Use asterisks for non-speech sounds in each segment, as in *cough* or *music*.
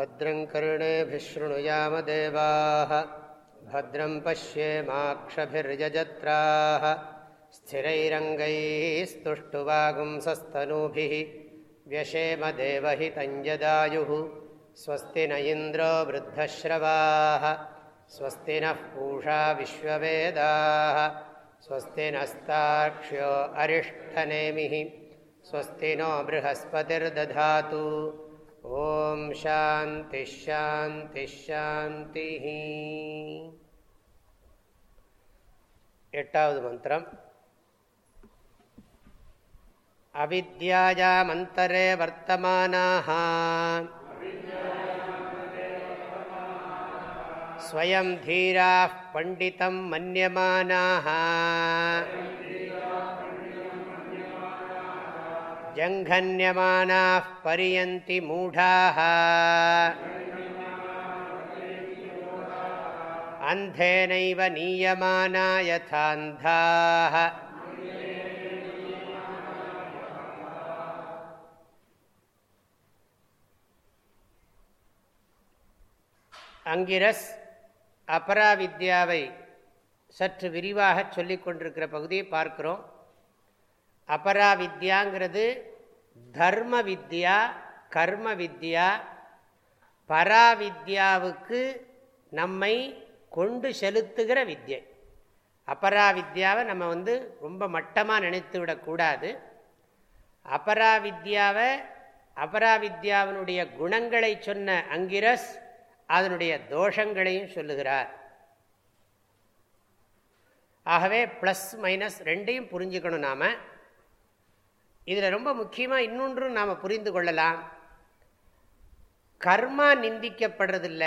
भद्रं कर्णेभिशृणुयामदेवाः भद्रं पश्येमाक्षभिर्यजत्राः स्थिरैरङ्गैस्तुष्टुवागुंसस्तनूभिः व्यशेमदेवहितञ्जदायुः स्वस्ति न इन्द्रो वृद्धश्रवाः स्वस्ति नः पूषा विश्ववेदाः स्वस्ति नस्ताक्ष्यो अरिष्ठनेमिः स्वस्ति नो बृहस्पतिर्दधातु ॐ शान्तिश्शान्तिश्शान्तिः एटावद् मन्त्रम् अविद्यायामन्तरे वर्तमानाः स्वयं धीराः पण्डितं मन्यमानाः जङ्घन्यमानाः पर्यन्ति मूढाः अन्धेनैव नीयमाना यथान्धाः அங்கிரஸ் அபராவித்யாவை சற்று விரிவாக சொல்லிக் கொண்டிருக்கிற பகுதியை பார்க்கிறோம் அபராவித்யாங்கிறது தர்ம வித்யா கர்ம வித்யா பராவித்யாவுக்கு நம்மை கொண்டு செலுத்துகிற வித்யை. அபராவித்யாவை நம்ம வந்து ரொம்ப மட்டமாக நினைத்து விடக்கூடாது அபராவித்யாவை அபராவித்யாவினுடைய குணங்களை சொன்ன அங்கிரஸ் அதனுடைய தோஷங்களையும் சொல்லுகிறார். ஆகவே ப்ளஸ் மைனஸ் ரெண்டையும் புரிஞ்சுக்கணும் நாம். இதில் ரொம்ப முக்கியமாக இன்னொன்றும் நாம் புரிந்து கொள்ளலாம். கர்மா நிந்திக்கப்படுறதில்ல.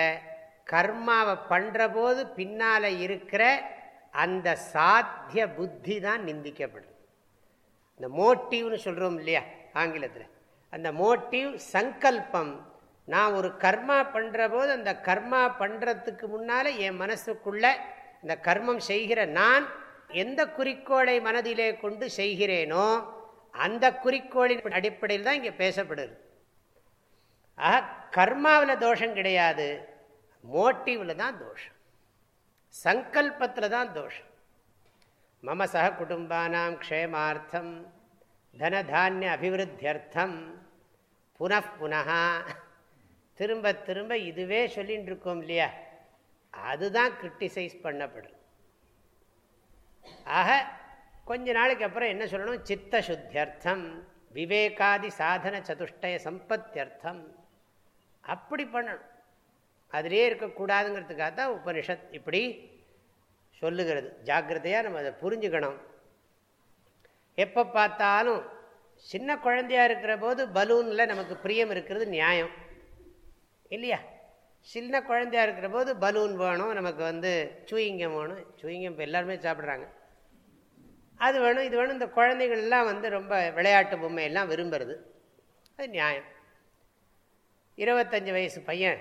கர்மாவை பண்ணுற போது பின்னால் இருக்கிற அந்த சாத்திய புத்தி தான் நிந்திக்கப்படுது. இந்த மோட்டிவ்னு சொல்கிறோம் இல்லையா ஆங்கிலத்தில். அந்த மோட்டிவ் சங்கல்பம். நான் ஒரு கர்மா பண்ணுற போது அந்த கர்மா பண்ணுறதுக்கு முன்னால் என் மனசுக்குள்ள இந்த கர்மம் செய்கிற நான் எந்த குறிக்கோளை மனதிலே கொண்டு செய்கிறேனோ அந்த குறிக்கோளின் அடிப்படையில் தான் இங்கே பேசப்படுது. ஆக கர்மாவில் தோஷம் கிடையாது மோட்டிவில் தான் தோஷம். சங்கல்பத்தில் தான் தோஷம். மம சக குடும்பானாம் க்ஷேமார்த்தம் தனதானிய அபிவிருத்தியர்த்தம் புனப்புனகா திரும்ப திரும்ப இதுவே சொல்லிட்டு இருக்கோம் இல்லையா? அதுதான் கிரிட்டிசைஸ் பண்ணப்படும். ஆக கொஞ்ச நாளைக்கு அப்புறம் என்ன சொல்லணும்? சித்த சுத்தியர்த்தம் விவேகாதி சாதன சதுஷ்டய சம்பத்தியர்த்தம். அப்படி பண்ணணும். அதிலே இருக்கக்கூடாதுங்கிறதுக்காக தான் உபனிஷத் இப்படி சொல்லுகிறது. ஜாக்கிரதையாக நம்ம அதை புரிஞ்சுக்கணும். எப்போ பார்த்தாலும் சின்ன குழந்தையாக இருக்கிற போது பலூனில் நமக்கு பிரியம் இருக்கிறது நியாயம். இல்லையா? சின்ன குழந்தையாக இருக்கிற போது பலூன் வேணும் நமக்கு வந்து சூயிங்கம் வேணும். சூயிங்கம் இப்போ எல்லாருமே சாப்பிட்றாங்க. அது வேணும் இது வேணும். இந்த குழந்தைகள்லாம் வந்து ரொம்ப விளையாட்டு பொம்மை எல்லாம் விரும்புறது. அது நியாயம். இருபத்தஞ்சி வயசு பையன்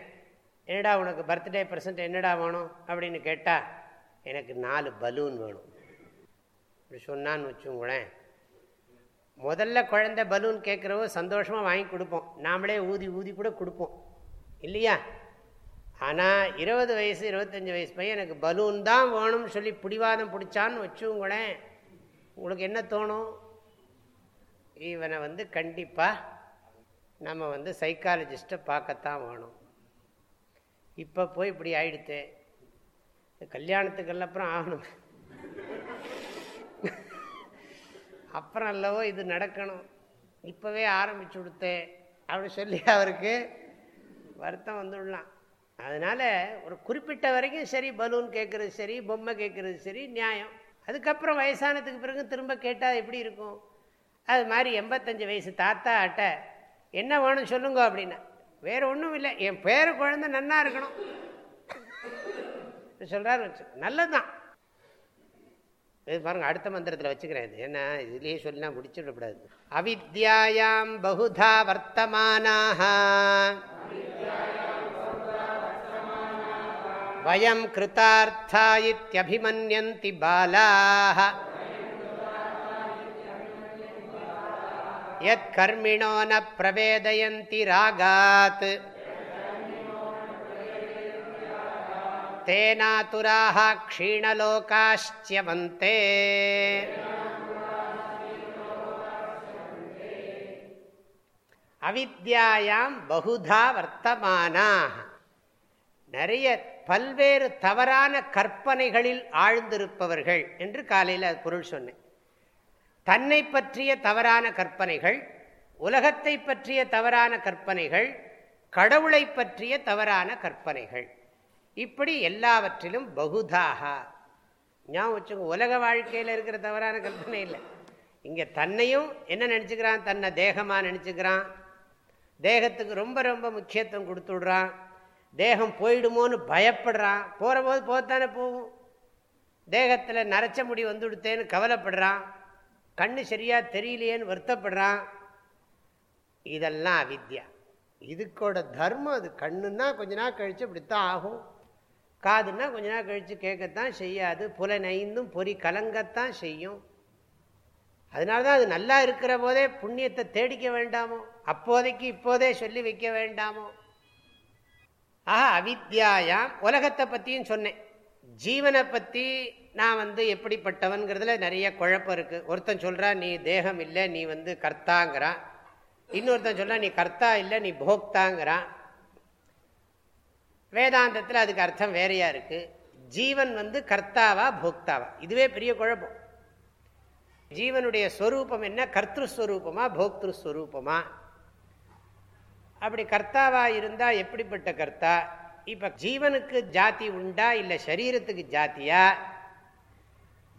என்னடா உனக்கு பர்த்டே ப்ரெசன்ட் என்னடா வேணும் அப்படின்னு கேட்டால் எனக்கு நாலு பலூன் வேணும். இப்படி சொன்னான்னு வச்சுங்களேன். முதல்ல குழந்தை பலூன் கேட்குறவோ சந்தோஷமாக வாங்கி கொடுப்போம். நாமளே ஊதி ஊதி கூட கொடுப்போம். இல்லையா? ஆனால் இருபது வயசு இருபத்தஞ்சி வயசு பையன் எனக்கு பலூன் தான் வேணும்னு சொல்லி பிடிவாதம் பிடிச்சான்னு வச்சுங்களேன். உங்களுக்கு என்ன தோணும்? இவனை வந்து கண்டிப்பாக நம்ம வந்து சைக்காலஜிஸ்ட்டை பார்க்கத்தான் வேணும். இப்போ போய் இப்படி ஆயிடுத்து. கல்யாணத்துக்கெல்லாம் அப்புறம் ஆகணும். அப்புறம் அல்லவோ இது நடக்கணும். இப்போவே ஆரம்பிச்சு கொடுத்தேன் அப்படின்னு சொல்லி அவருக்கு வருத்தம் வந்துடலாம். அதனால் ஒரு குறிப்பிட்ட வரைக்கும் சரி பலூன் கேட்குறது சரி பொம்மை கேட்குறது சரி நியாயம். அதுக்கப்புறம் வயசானதுக்கு பிறகு திரும்ப கேட்டால் எப்படி இருக்கும்? அது மாதிரி எண்பத்தஞ்சு வயசு தாத்தா அட்டை என்ன வேணும் சொல்லுங்க அப்படின்னா வேறு ஒன்றும் இல்லை என் பேர குழந்த நன்னா இருக்கணும். சொல்கிறாரு வச்சு நல்லது தான் இது பாருங்கள் அடுத்த மந்திரத்தில் வச்சுக்கிறேன் இது. ஏன்னா இதுலேயே சொல்லினா முடிச்சுடக்கூடாது. அவித்யாயாம் பகுதா வர்த்தமானாக வயம் கிருத்தார்த்தா இத்தியபிமன்யந்தி பாலாः யத் கர்மிணோ ந பிரவேதயந்தி ராகாத் தேனாதுராக க்ஷீணலோகாஷ்சியவந்தே அவித்யாயாம் பகுதா வர்த்தமானாக நிறைய பல்வேறு தவறான கற்பனைகளில் ஆழ்ந்திருப்பவர்கள் என்று காலையில் பொருள் சொன்னேன். தன்னை பற்றிய தவறான கற்பனைகள் உலகத்தை பற்றிய தவறான கற்பனைகள் கடவுளை பற்றிய தவறான கற்பனைகள். இப்படி எல்லாவற்றிலும் பகுதாக. ஞாபகம் வச்சுக்கோ உலக வாழ்க்கையில் இருக்கிற தவறான கற்பனை இல்லை. இங்கே தன்னையும் என்ன நினச்சிக்கிறான்? தன்னை தேகமாக நினச்சிக்கிறான். தேகத்துக்கு ரொம்ப ரொம்ப முக்கியத்துவம் கொடுத்து விடுறான். தேகம் போயிடுமோன்னு பயப்படுறான் போகிற போது போகத்தானே போகும். தேகத்தில் நரைச்ச முடி வந்து விடுத்தேன்னு கவலைப்படுறான் கண்ணு சரியாக தெரியலையேன்னு வருத்தப்படுறான் இதெல்லாம் அவித்யா. இதுக்கோட தர்மம் அது. கண்ணுன்னா கொஞ்ச நாள் கழித்து இப்படித்தான் ஆகும். காதுன்னா கொஞ்ச நாள் கழித்து கேட்கத்தான் செய்யாது. புலனைந்தும் பொறி கலங்கத்தான் செய்யும். அதனால தான் அது நல்லா இருக்கிற போதே புண்ணியத்தை தேடிக்க வேண்டாமோ? அப்போதைக்கு இப்போதே சொல்லி வைக்க வேண்டாமோ? ஆஹா அவித்யாயாம் உலகத்தை பற்றியும் சொன்னேன். ஜீவனை பற்றி நான் வந்து எப்படிப்பட்டவன்கிறதுல நிறைய குழப்பம் இருக்குது ஒருத்தன் சொல்கிறான் நீ தேகம் இல்லை நீ வந்து கர்த்தாங்கிறான். இன்னொருத்தன் சொல்கிறான் நீ கர்த்தா இல்லை நீ போக்தாங்கிறான். வேதாந்தத்தில் அதுக்கு அர்த்தம் வேறையாக இருக்குது ஜீவன் வந்து கர்த்தாவா போக்தாவா? இதுவே பெரிய குழப்பம். ஜீவனுடைய ஸ்வரூபம் என்ன? கர்த்தஸ்வரூபமா போக்திருஸ்வரூபமா அப்படி கர்த்தாவா இருந்தா எப்படிப்பட்ட கர்த்தா? இப்ப ஜீவனுக்கு ஜாதி உண்டா இல்ல சரீரத்துக்கு ஜாத்தியா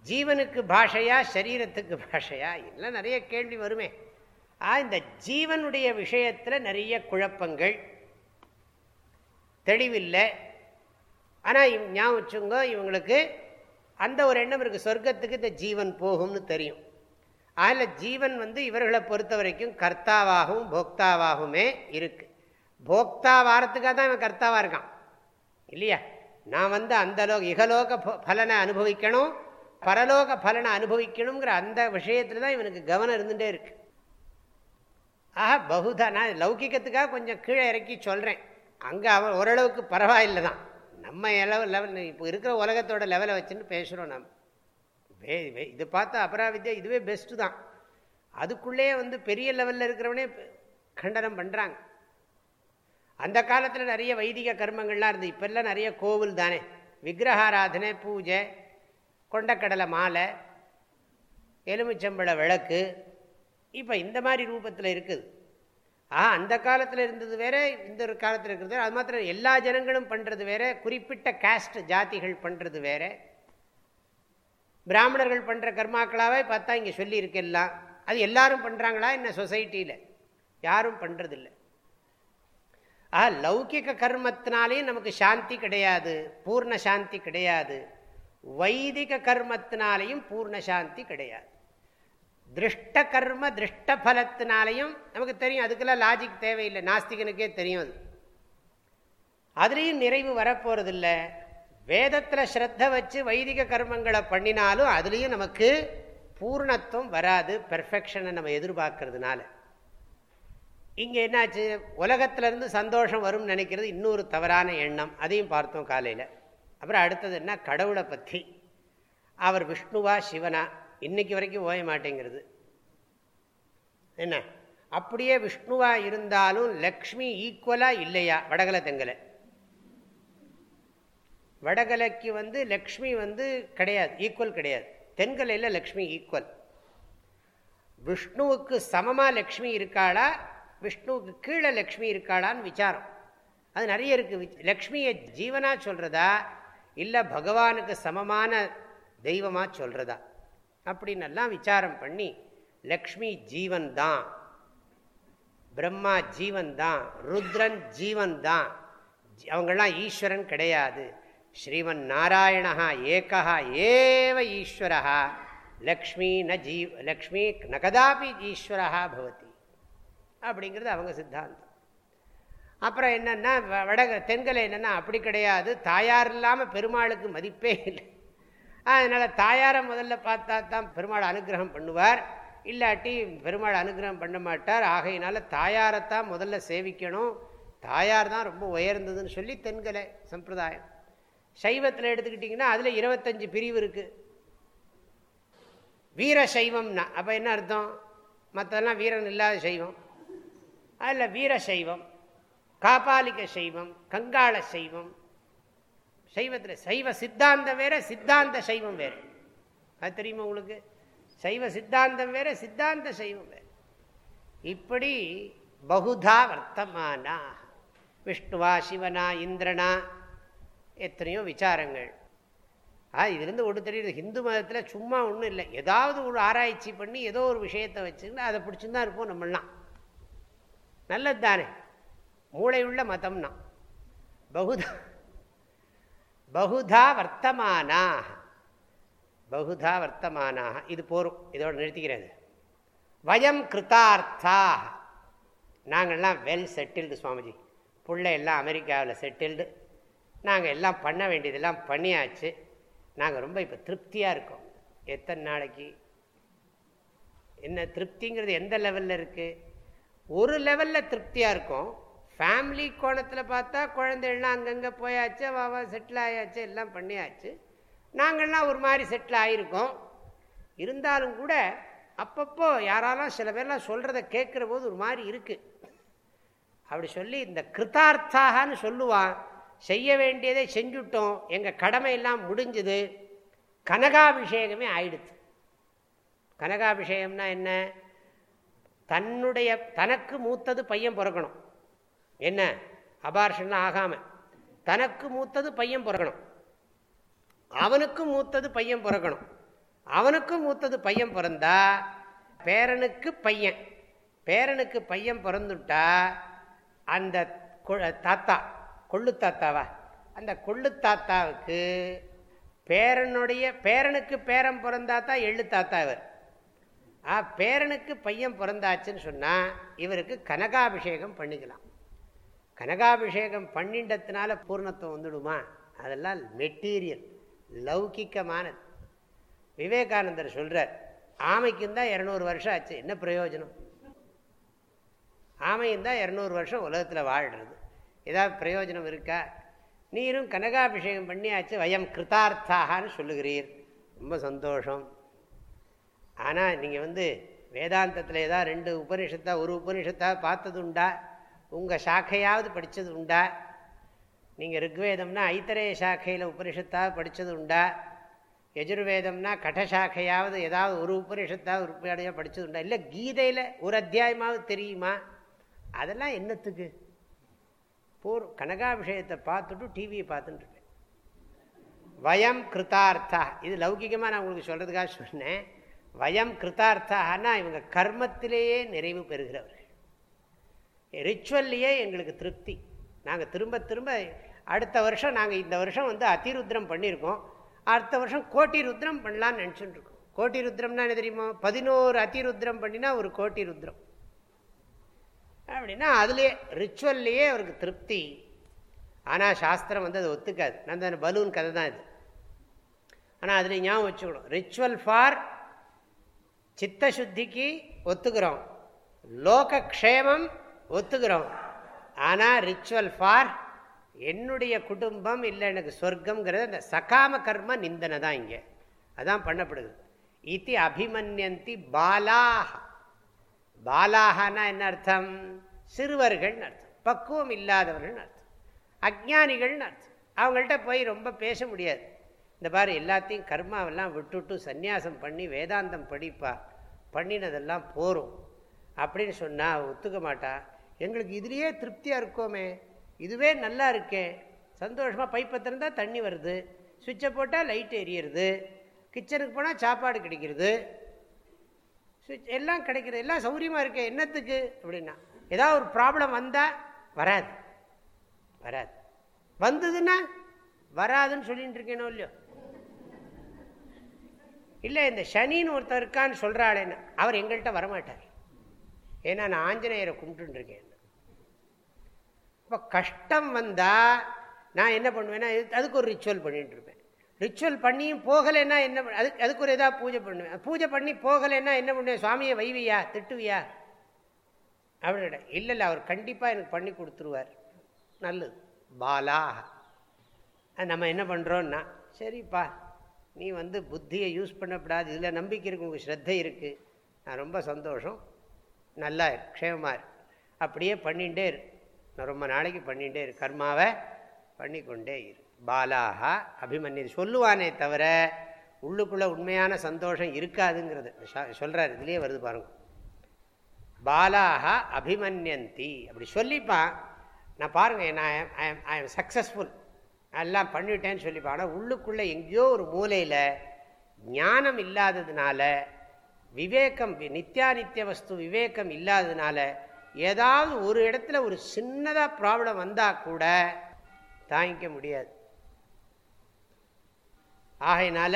ஜீவனுக்கு பாஷையா சரீரத்துக்கு பாஷையா? எல்லாம் நிறைய கேள்வி வருமே. ஆ இந்த ஜீவனுடைய விஷயத்துல நிறைய குழப்பங்கள். தெளிவில்லை. ஆனால் ஞாபகம் வச்சுங்க இவங்களுக்கு அந்த ஒரு எண்ணம் இருக்குது சொர்க்கத்துக்கு இந்த ஜீவன் போகும்னு தெரியும். அதில் ஜீவன் வந்து இவர்களை பொறுத்த வரைக்கும் கர்த்தாவாகவும் போக்தாவாகவுமே இருக்கு. போக்தா வாரத்துக்காக தான் இவன் கர்த்தாவாக இருக்கான். இல்லையா? நான் வந்து அந்த லோக இகலோக பலனை அனுபவிக்கணும் பரலோக பலனை அனுபவிக்கணுங்கிற அந்த விஷயத்தில் தான் இவனுக்கு கவனம் இருந்துகிட்டே இருக்கு. ஆஹா பகுதா நான் லௌகிக்கத்துக்காக கொஞ்சம் கீழே இறக்கி சொல்கிறேன் அங்கே அவன் ஓரளவுக்கு பரவாயில்லை தான் நம்ம லெவல் லெவல் இப்போ இருக்கிற உலகத்தோட லெவலை வச்சுன்னு பேசுகிறோம் நம்ம. வே இது பார்த்தா அபராவித்யா இதுவே பெஸ்ட்டு தான். அதுக்குள்ளேயே வந்து பெரிய லெவலில் இருக்கிறவனே கண்டனம் பண்ணுறாங்க அந்த காலத்தில் நிறைய வைதிக கர்மங்கள்லாம் இருந்து இப்போல்லாம் நிறைய கோவில் தானே. விக்கிரகாராதனை பூஜை கொண்டக்கடலை மாலை எலுமிச்சம்பழ விளக்கு இப்போ இந்த மாதிரி ரூபத்தில் இருக்குது. ஆ அந்த காலத்தில் இருந்தது வேற இந்த ஒரு காலத்தில் இருக்கிறது அது மாத்திரம் எல்லா ஜனங்களும் பண்ணுறது வேற. குறிப்பிட்ட காஸ்ட் ஜாதிகள் பண்ணுறது வேற. பிராமணர்கள் பண்ணுற கர்மாக்களாவே பார்த்தா இங்கே சொல்லியிருக்கெல்லாம். அது எல்லாரும் பண்ணுறாங்களா என்ன சொசைட்டியில் யாரும் பண்ணுறதில்லை ஆ லௌகிக கர்மத்தினாலேயும் நமக்கு சாந்தி கிடையாது பூர்ண சாந்தி கிடையாது. வைதிக கர்மத்தினாலேயும் பூர்ண சாந்தி கிடையாது. திருஷ்ட கர்ம திருஷ்ட பலத்தினாலையும் நமக்கு தெரியும். அதுக்கெல்லாம் லாஜிக் தேவையில்லை. நாஸ்திகனுக்கே தெரியும் அது. அதுலேயும் நிறைவு வரப்போகிறதில்லை வேதத்தில் ஸ்ரத்த வச்சு வைதிக கர்மங்களை பண்ணினாலும் அதுலேயும் நமக்கு பூர்ணத்துவம் வராது பெர்ஃபெக்ஷனை நம்ம எதிர்பார்க்கறதுனால. இங்கே என்னாச்சு? உலகத்திலேருந்து சந்தோஷம் வரும்னு நினைக்கிறது இன்னொரு தவறான எண்ணம். அதையும் பார்த்தோம் காலையில். அப்புறம் அடுத்தது என்ன? கடவுளை பற்றி அவர் விஷ்ணுவா சிவனா? இன்னைக்கு வரைக்கும் ஓய மாட்டேங்கிறது. என்ன? அப்படியே விஷ்ணுவா இருந்தாலும் லக்ஷ்மி ஈக்குவலாக இல்லையா? வடகலை தெங்கலை. வடகலைக்கு வந்து லக்ஷ்மி வந்து கிடையாது ஈக்குவல் கிடையாது. தென்கலையில் லக்ஷ்மி ஈக்குவல் விஷ்ணுவுக்கு சமமாக லக்ஷ்மி இருக்காளா விஷ்ணுவுக்கு கீழே லக்ஷ்மி இருக்காளான்னு விசாரம். அது நிறைய இருக்குது லக்ஷ்மியை ஜீவனாக சொல்கிறதா இல்லை பகவானுக்கு சமமான தெய்வமாக சொல்கிறதா அப்படின்னெல்லாம் விசாரம் பண்ணி லக்ஷ்மி ஜீவன் தான் பிரம்மா ஜீவன் தான் ருத்ரன் ஜீவன் தான் அவங்கெல்லாம் ஈஸ்வரன் கிடையாது. ஸ்ரீமன் நாராயணா ஏகா ஏவ ஈஸ்வரா. லக்ஷ்மி ந ஜீவ் லக்ஷ்மி நகதாபி ஈஸ்வரா பவதி. அப்படிங்கிறது அவங்க சித்தாந்தம். அப்புறம் என்னென்னா வடக தென்கலை என்னென்னா அப்படி கிடையாது. தாயார் இல்லாமல் பெருமாளுக்கு மதிப்பே இல்லை. அதனால் தாயாரை முதல்ல பார்த்தா தான் பெருமாள் அனுகிரகம் பண்ணுவார். இல்லாட்டி பெருமாள் அனுகிரகம் பண்ண மாட்டார். ஆகையினால தாயாரைத்தான் முதல்ல சேவிக்கணும். தாயார் தான் ரொம்ப உயர்ந்ததுன்னு சொல்லி தென்கலை சம்பிரதாயம். சைவத்தில் எடுத்துக்கிட்டிங்கன்னா அதில் இருபத்தஞ்சு பிரிவு இருக்குது வீர சைவம்னா அப்போ என்ன அர்த்தம்? மற்றதெல்லாம் வீரன் இல்லாத சைவம். அதில் வீர சைவம் காபாலிக சைவம் கங்காள சைவம். சைவத்தில் சைவ சித்தாந்தம் வேற சித்தாந்த சைவம் வேறு. அது தெரியுமா உங்களுக்கு? சைவ சித்தாந்தம் வேற சித்தாந்த சைவம் வேறு. இப்படி பகுதா வர்த்தமானா விஷ்ணுவா சிவனா இந்திரனா எத்தனையோ விசாரங்கள். ஆ இதுலேருந்து ஒன்று தெரியுது. ஹிந்து மதத்தில் சும்மா ஒன்றும் இல்லை. ஏதாவது ஒரு ஆராய்ச்சி பண்ணி ஏதோ ஒரு விஷயத்தை வச்சுக்கிட்டு அதை பிடிச்சிருந்தா இருப்போம் நம்மளாம் நல்லது தானே மூளையுள்ள மதம்னா. பகுதா பகுதா வர்த்தமானாக பகுதா வர்த்தமானாக இது போரும். இதோடு நிறுத்திக்கிறது. வயம் கிருத்தார்த்தா நாங்கள்லாம் வெல் செட்டில்டு சுவாமிஜி. பிள்ளை எல்லாம் அமெரிக்காவில் செட்டில்டு நாங்கள் எல்லாம் பண்ண வேண்டியதெல்லாம் பண்ணியாச்சு. நாங்கள் ரொம்ப இப்போ திருப்தியாக இருக்கோம். எத்தனை நாளைக்கு? என்ன திருப்திங்கிறது எந்த லெவலில் இருக்குது ஒரு லெவலில் திருப்தியாக இருக்கும். ஃபேமிலி கோணத்தில் பார்த்தா குழந்தைகள்லாம் அங்கங்கே போயாச்சு வாவா செட்டில் ஆயாச்சு எல்லாம் பண்ணியாச்சு. நாங்கள்லாம் ஒரு மாதிரி செட்டில் ஆகிருக்கோம் இருந்தாலும் கூட அப்பப்போ யாராலும் சில பேர்லாம் சொல்கிறத கேட்குற போது ஒரு மாதிரி இருக்குது அப்படி சொல்லி இந்த கிருத்தார்த்தாகனு சொல்லுவான். செய்ய வேண்டியதை செஞ்சுட்டோம். எங்கள் கடமையெல்லாம் முடிஞ்சுது. கனகாபிஷேகமே ஆயிடுச்சு கனகாபிஷேகம்னா என்ன? தன்னுடைய தனக்கு மூத்தது பையன் பிறக்கணும். என்ன? அபார்ஷன்லாம் ஆகாமல் தனக்கு மூத்தது பையன் பிறக்கணும். அவனுக்கும் மூத்தது பையன் பிறக்கணும். அவனுக்கும் மூத்தது பையன் பிறந்தா பேரனுக்கு பையன். பேரனுக்கு பையன் பிறந்துட்டா அந்த தாத்தா கொள்ளு தாத்தாவா அந்த கொள்ளு தாத்தாவுக்கு பேரனுடைய பேரனுக்கு பேரன் பிறந்தாத்தா எள்ளு தாத்தா இவர். ஆ பேரனுக்கு பையன் பிறந்தாச்சுன்னு சொன்னால் இவருக்கு கனகாபிஷேகம் பண்ணிக்கலாம். கனகாபிஷேகம் பண்ணிண்டத்தினால பூர்ணத்துவம் வந்துடுமா? அதெல்லாம் மெட்டீரியல் லௌகிக்கமானது. விவேகானந்தர் சொல்கிறார் ஆமைக்கும் தான் இரநூறு வருஷம் ஆச்சு என்ன பிரயோஜனம்? ஆமையும் தான் இரநூறு வருஷம் உலகத்தில் வாழ்கிறது ஏதாவது பிரயோஜனம் இருக்கா? நீரும் கனகாபிஷேகம் பண்ணியாச்சு வயம் கிருத்தார்த்தாகான்னு சொல்லுகிறீர். ரொம்ப சந்தோஷம். ஆனால் நீங்கள் வந்து வேதாந்தத்தில் ஏதாவது ரெண்டு உபனிஷத்தாக ஒரு உபனிஷத்தாக பார்த்தது உண்டா உங்கள் சாக்கையாவது படித்தது உண்டா நீங்கள் ருக்வேதம்னா ஐத்தரேய சாக்கையில் உபனிஷத்தாக படித்தது உண்டா எஜுர்வேதம்னா கடசாக்கையாவது ஏதாவது ஒரு உபனிஷத்தாக உருப்படியாக படித்தது உண்டா இல்லை கீதையில் ஒரு அத்தியாயமாவது தெரியுமா? அதெல்லாம் என்னத்துக்கு? போர் கனகாபிஷேகத்தை பார்த்துட்டு டிவியை பார்த்துட்டு வயம் கிருத்தார்த்தா. இது லௌகிகமாக நான் உங்களுக்கு சொல்கிறதுக்காக சொன்னேன். வயம் கிருத்தார்த்தான்னா இவங்க கர்மத்திலேயே நிறைவு பெறுகிறவர்கள். ரிச்சுவல்லையே எங்களுக்கு திருப்தி. நாங்கள் திரும்ப திரும்ப அடுத்த வருஷம் நாங்கள் இந்த வருஷம் வந்து அதிருத்ரம் பண்ணியிருக்கோம். அடுத்த வருஷம் கோட்டி ருத்ரம் பண்ணலான்னு நினச்சிட்டு இருக்கோம் கோட்டி ருத்ரம்னா என்ன தெரியுமா? பதினோரு அதிருத்ரம் பண்ணினா ஒரு கோட்டி ருத்ரம் அப்படின்னா அதுலேயே ரிச்சுவல்லையே அவருக்கு திருப்தி. ஆனால் சாஸ்திரம் வந்து அதை ஒத்துக்காது. நான் பலூன் கதை தான் இது. ஆனால் அதில் ஞாபகம் வச்சுக்கணும். ரிச்சுவல் ஃபார் சித்த சுத்திக்கு ஒத்துக்கிறோம். லோகக்ஷேமம் ஒத்துக்கிறோம். ஆனால் ரிச்சுவல் ஃபார் என்னுடைய குடும்பம் இல்லை எனக்கு சொர்க்கம்ங்கிறது அந்த சகாம கர்ம நிந்தனை தான் இங்கே. அதான் பண்ணப்படுது. இது அபிமன்யந்தி பாலாக பாலாகனா என்ன அர்த்தம்? சிறுவர்கள்னு அர்த்தம் பக்குவம் இல்லாதவர்கள்னு அர்த்தம் அஜானிகள்னு அர்த்தம் அவங்கள்ட்ட போய் ரொம்ப பேச முடியாது. இந்த மாதிரி எல்லாத்தையும் கர்மாவெல்லாம் விட்டுட்டு சந்நியாசம் பண்ணி வேதாந்தம் படிப்பா பண்ணினதெல்லாம் போகும் அப்படின்னு சொன்னால் ஒத்துக்க மாட்டா. எங்களுக்கு இதுலேயே திருப்தியாக இருக்கோமே. இதுவே நல்லா இருக்கேன் சந்தோஷமாக பைப்பை திறந்தால் தண்ணி வருது. சுவிட்சை போட்டால் லைட் எரியிறது. கிச்சனுக்கு போனால் சாப்பாடு கிடைக்கிறது. சுவிட்ச் எல்லாம் கிடைக்கிறது. எல்லாம் சௌரியமாக இருக்கேன் என்னத்துக்கு? அப்படின்னா ஏதாவது ஒரு ப்ராப்ளம் வந்தால் வராது. வராது. வந்ததுன்னா வராதுன்னு சொல்லிட்டு இருக்கேனோ இல்லையோ? இல்லை இந்த சனின்னு ஒருத்தர் இருக்கான்னு சொல்கிறாளேன்னு அவர் எங்கள்கிட்ட வரமாட்டார். ஏன்னா நான் ஆஞ்சநேயரை கும்பிட்டுருக்கேன் இப்போ கஷ்டம் வந்தால் நான் என்ன பண்ணுவேன்னா அதுக்கு ஒரு ரிச்சுவல் பண்ணிட்டு இருப்பேன். ரிச்சுவல் பண்ணியும் போகலைன்னா என்ன அதுக்கு அதுக்கு ஒரு எதாவது பூஜை பண்ணுவேன். பூஜை பண்ணி போகலைன்னா என்ன பண்ணுவேன்? சுவாமியை வைவியா? திட்டுவியா? அப்படின்னு இல்லை இல்லை அவர் கண்டிப்பாக எனக்கு பண்ணி கொடுத்துருவார். நல்லது. பாலா. நம்ம என்ன பண்ணுறோன்னா சரிப்பா நீ வந்து புத்தியை யூஸ் பண்ணக்கூடாது இதில் நம்பிக்கை இருக்கு உங்களுக்கு ஸ்ரத்தை இருக்குது நான் ரொம்ப சந்தோஷம். நல்லா இரு க்ஷேமமாக இரு. அப்படியே பண்ணிகிட்டே இரு. நான் ரொம்ப நாளைக்கு பண்ணிகிட்டே இரு. கர்மாவை பண்ணிக்கொண்டே இரு. பாலாகா அபிமன்யு. சொல்லுவானே தவிர உள்ளுக்குள்ளே உண்மையான சந்தோஷம் இருக்காதுங்கிறது. சொல்கிறார் இதுலேயே வருது பாருங்க. பாலாக அபிமன்யந்தி. அப்படி சொல்லிப்பான் நான் பாருங்கள் நான் ஐ எம் சக்ஸஸ்ஃபுல் எல்லாம் பண்ணிவிட்டேன்னு சொல்லிப்பான் ஆனால் உள்ளுக்குள்ளே எங்கேயோ ஒரு மூலையில் ஞானம் இல்லாததுனால விவேகம் நித்தியானித்திய வஸ்து விவேகம் இல்லாததுனால ஏதாவது ஒரு இடத்துல ஒரு சின்னதாக ப்ராப்ளம் வந்தால் கூட தாங்கிக்க முடியாது. ஆகையினால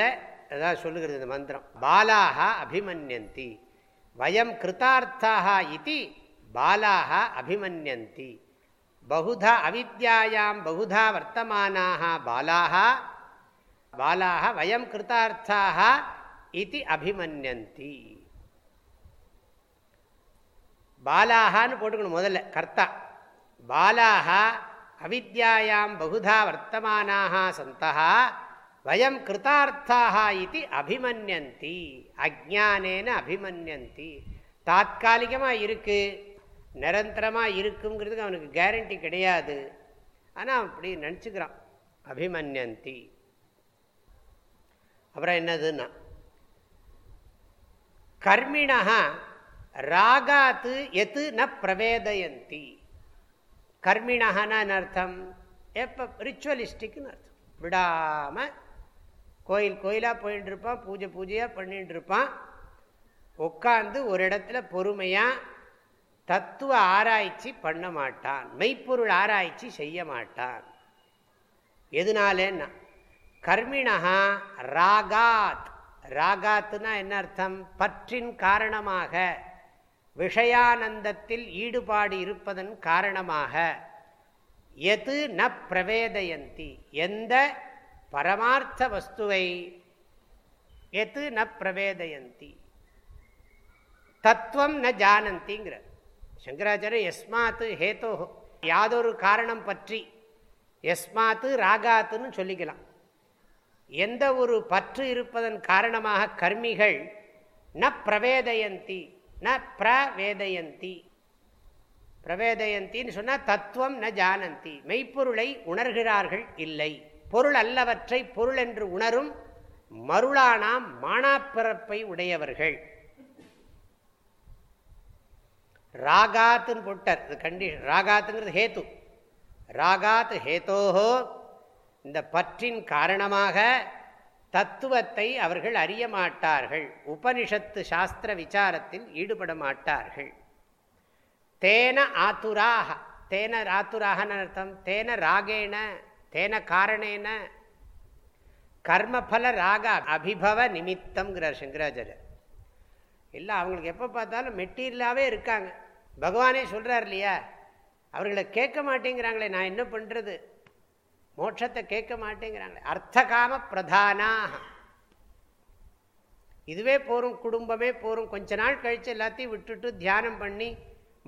அதான் சொல்லுகிறது இந்த மந்திரம். பாலாக அபிமன்யந்தி. வயம் கிருத்தார்த்தாக இது பாலாக அபிமன்யந்தி. பகுதா அவித்யாயாம் பகுதா வர்த்தமானாக பாலாக பாலாக வயம் கிருத்தார்த்தாக இது அபிமன்யந்தி. பாலாகான்னு போட்டுக்கணும் முதல்ல கர்த்தா. பாலாக அவித்யாயாம் பகுதா வர்த்தமானாக சந்தா வயம் கிருத்தார்த்தாக இது அபிமன்யந்தி அஜானேன அபிமன்யந்தி தாத்காலிகமாக இருக்குது நிரந்தரமாக இருக்குங்கிறதுக்கு அவனுக்கு கேரண்டி கிடையாது ஆனால் அப்படி நினச்சிக்கிறான் அபிமன்யந்தி அப்புறம் என்னதுன்னா கர்மிணா ராகாத்து எத்து ந பிரவேதயந்தி கர்மிணகான்னு அர்த்தம் எப்போ ரிச்சுவலிஸ்டிக்னு அர்த்தம் விடாமல் கோயில் கோயிலாக போயின்னு இருப்பான் பூஜை பூஜையாக பண்ணிட்டு இருப்பான் உட்காந்து ஒரு இடத்துல பொறுமையாக தத்துவ ஆராய்ச்சி பண்ண மாட்டான். மெய்ப்பொருள் ஆராய்ச்சி செய்ய மாட்டான். எதுனாலேன்னா கர்மிணா ராகாத். ராகாத்துனா என்ன அர்த்தம்? பற்றின் காரணமாக விஷயானந்தத்தில் ஈடுபாடு இருப்பதன் காரணமாக. எது ந பிரவேதயந்தி. எந்த பரமார்த்த வஸ்துவை எது ந பிரவேதயந்தி. தத்துவம் ந ஜானந்திங்கிற சங்கராச்சாரிய எஸ்மாத்து ஹேத்தோ யாதொரு காரணம் பற்றி எஸ்மாத்து ராகாத்துன்னு சொல்லிக்கலாம். எந்த ஒரு பற்று இருப்பதன் காரணமாக கர்மிகள் ந பிரவேதயந்தி ந பிரவேதயந்தி. பிரவேதயந்தின்னு சொன்னால் தத்துவம் ந ஜானந்தி. மெய்ப்பொருளை உணர்கிறார்கள் இல்லை. பொருள் அல்லவற்றை பொருள் என்று உணரும் மருளானாம் மானாப்பிறப்பை உடையவர்கள். ராகாத்துன்னு போட்டார். இது கண்டிஷன் ராகாத்துங்கிறது ஹேத்து. ராகாத் ஹேத்தோஹோ. இந்த பற்றின் காரணமாக தத்துவத்தை அவர்கள் அறிய மாட்டார்கள். உபனிஷத்து சாஸ்திர விசாரத்தில் ஈடுபட மாட்டார்கள். தேன ஆத்துராக தேன ஆத்துராகன்னு அர்த்தம். தேன ராகேன தேன காரணேன கர்மபல ராக அபிபவ நிமித்தம்ங்கிறார் சங்கராச்சாரியர். இல்லை அவங்களுக்கு எப்போ பார்த்தாலும் மெட்டீரியலாகவே இருக்காங்க. பகவானே சொல்கிறார் இல்லையா? அவர்களை கேட்க மாட்டேங்கிறாங்களே நான் என்ன பண்ணுறது மோட்சத்தை கேட்க மாட்டேங்கிறாங்களே. அர்த்தகாம பிரதானாக இதுவே போகும் குடும்பமே போகும் கொஞ்ச நாள் கழித்து எல்லாத்தையும் விட்டுட்டு தியானம் பண்ணி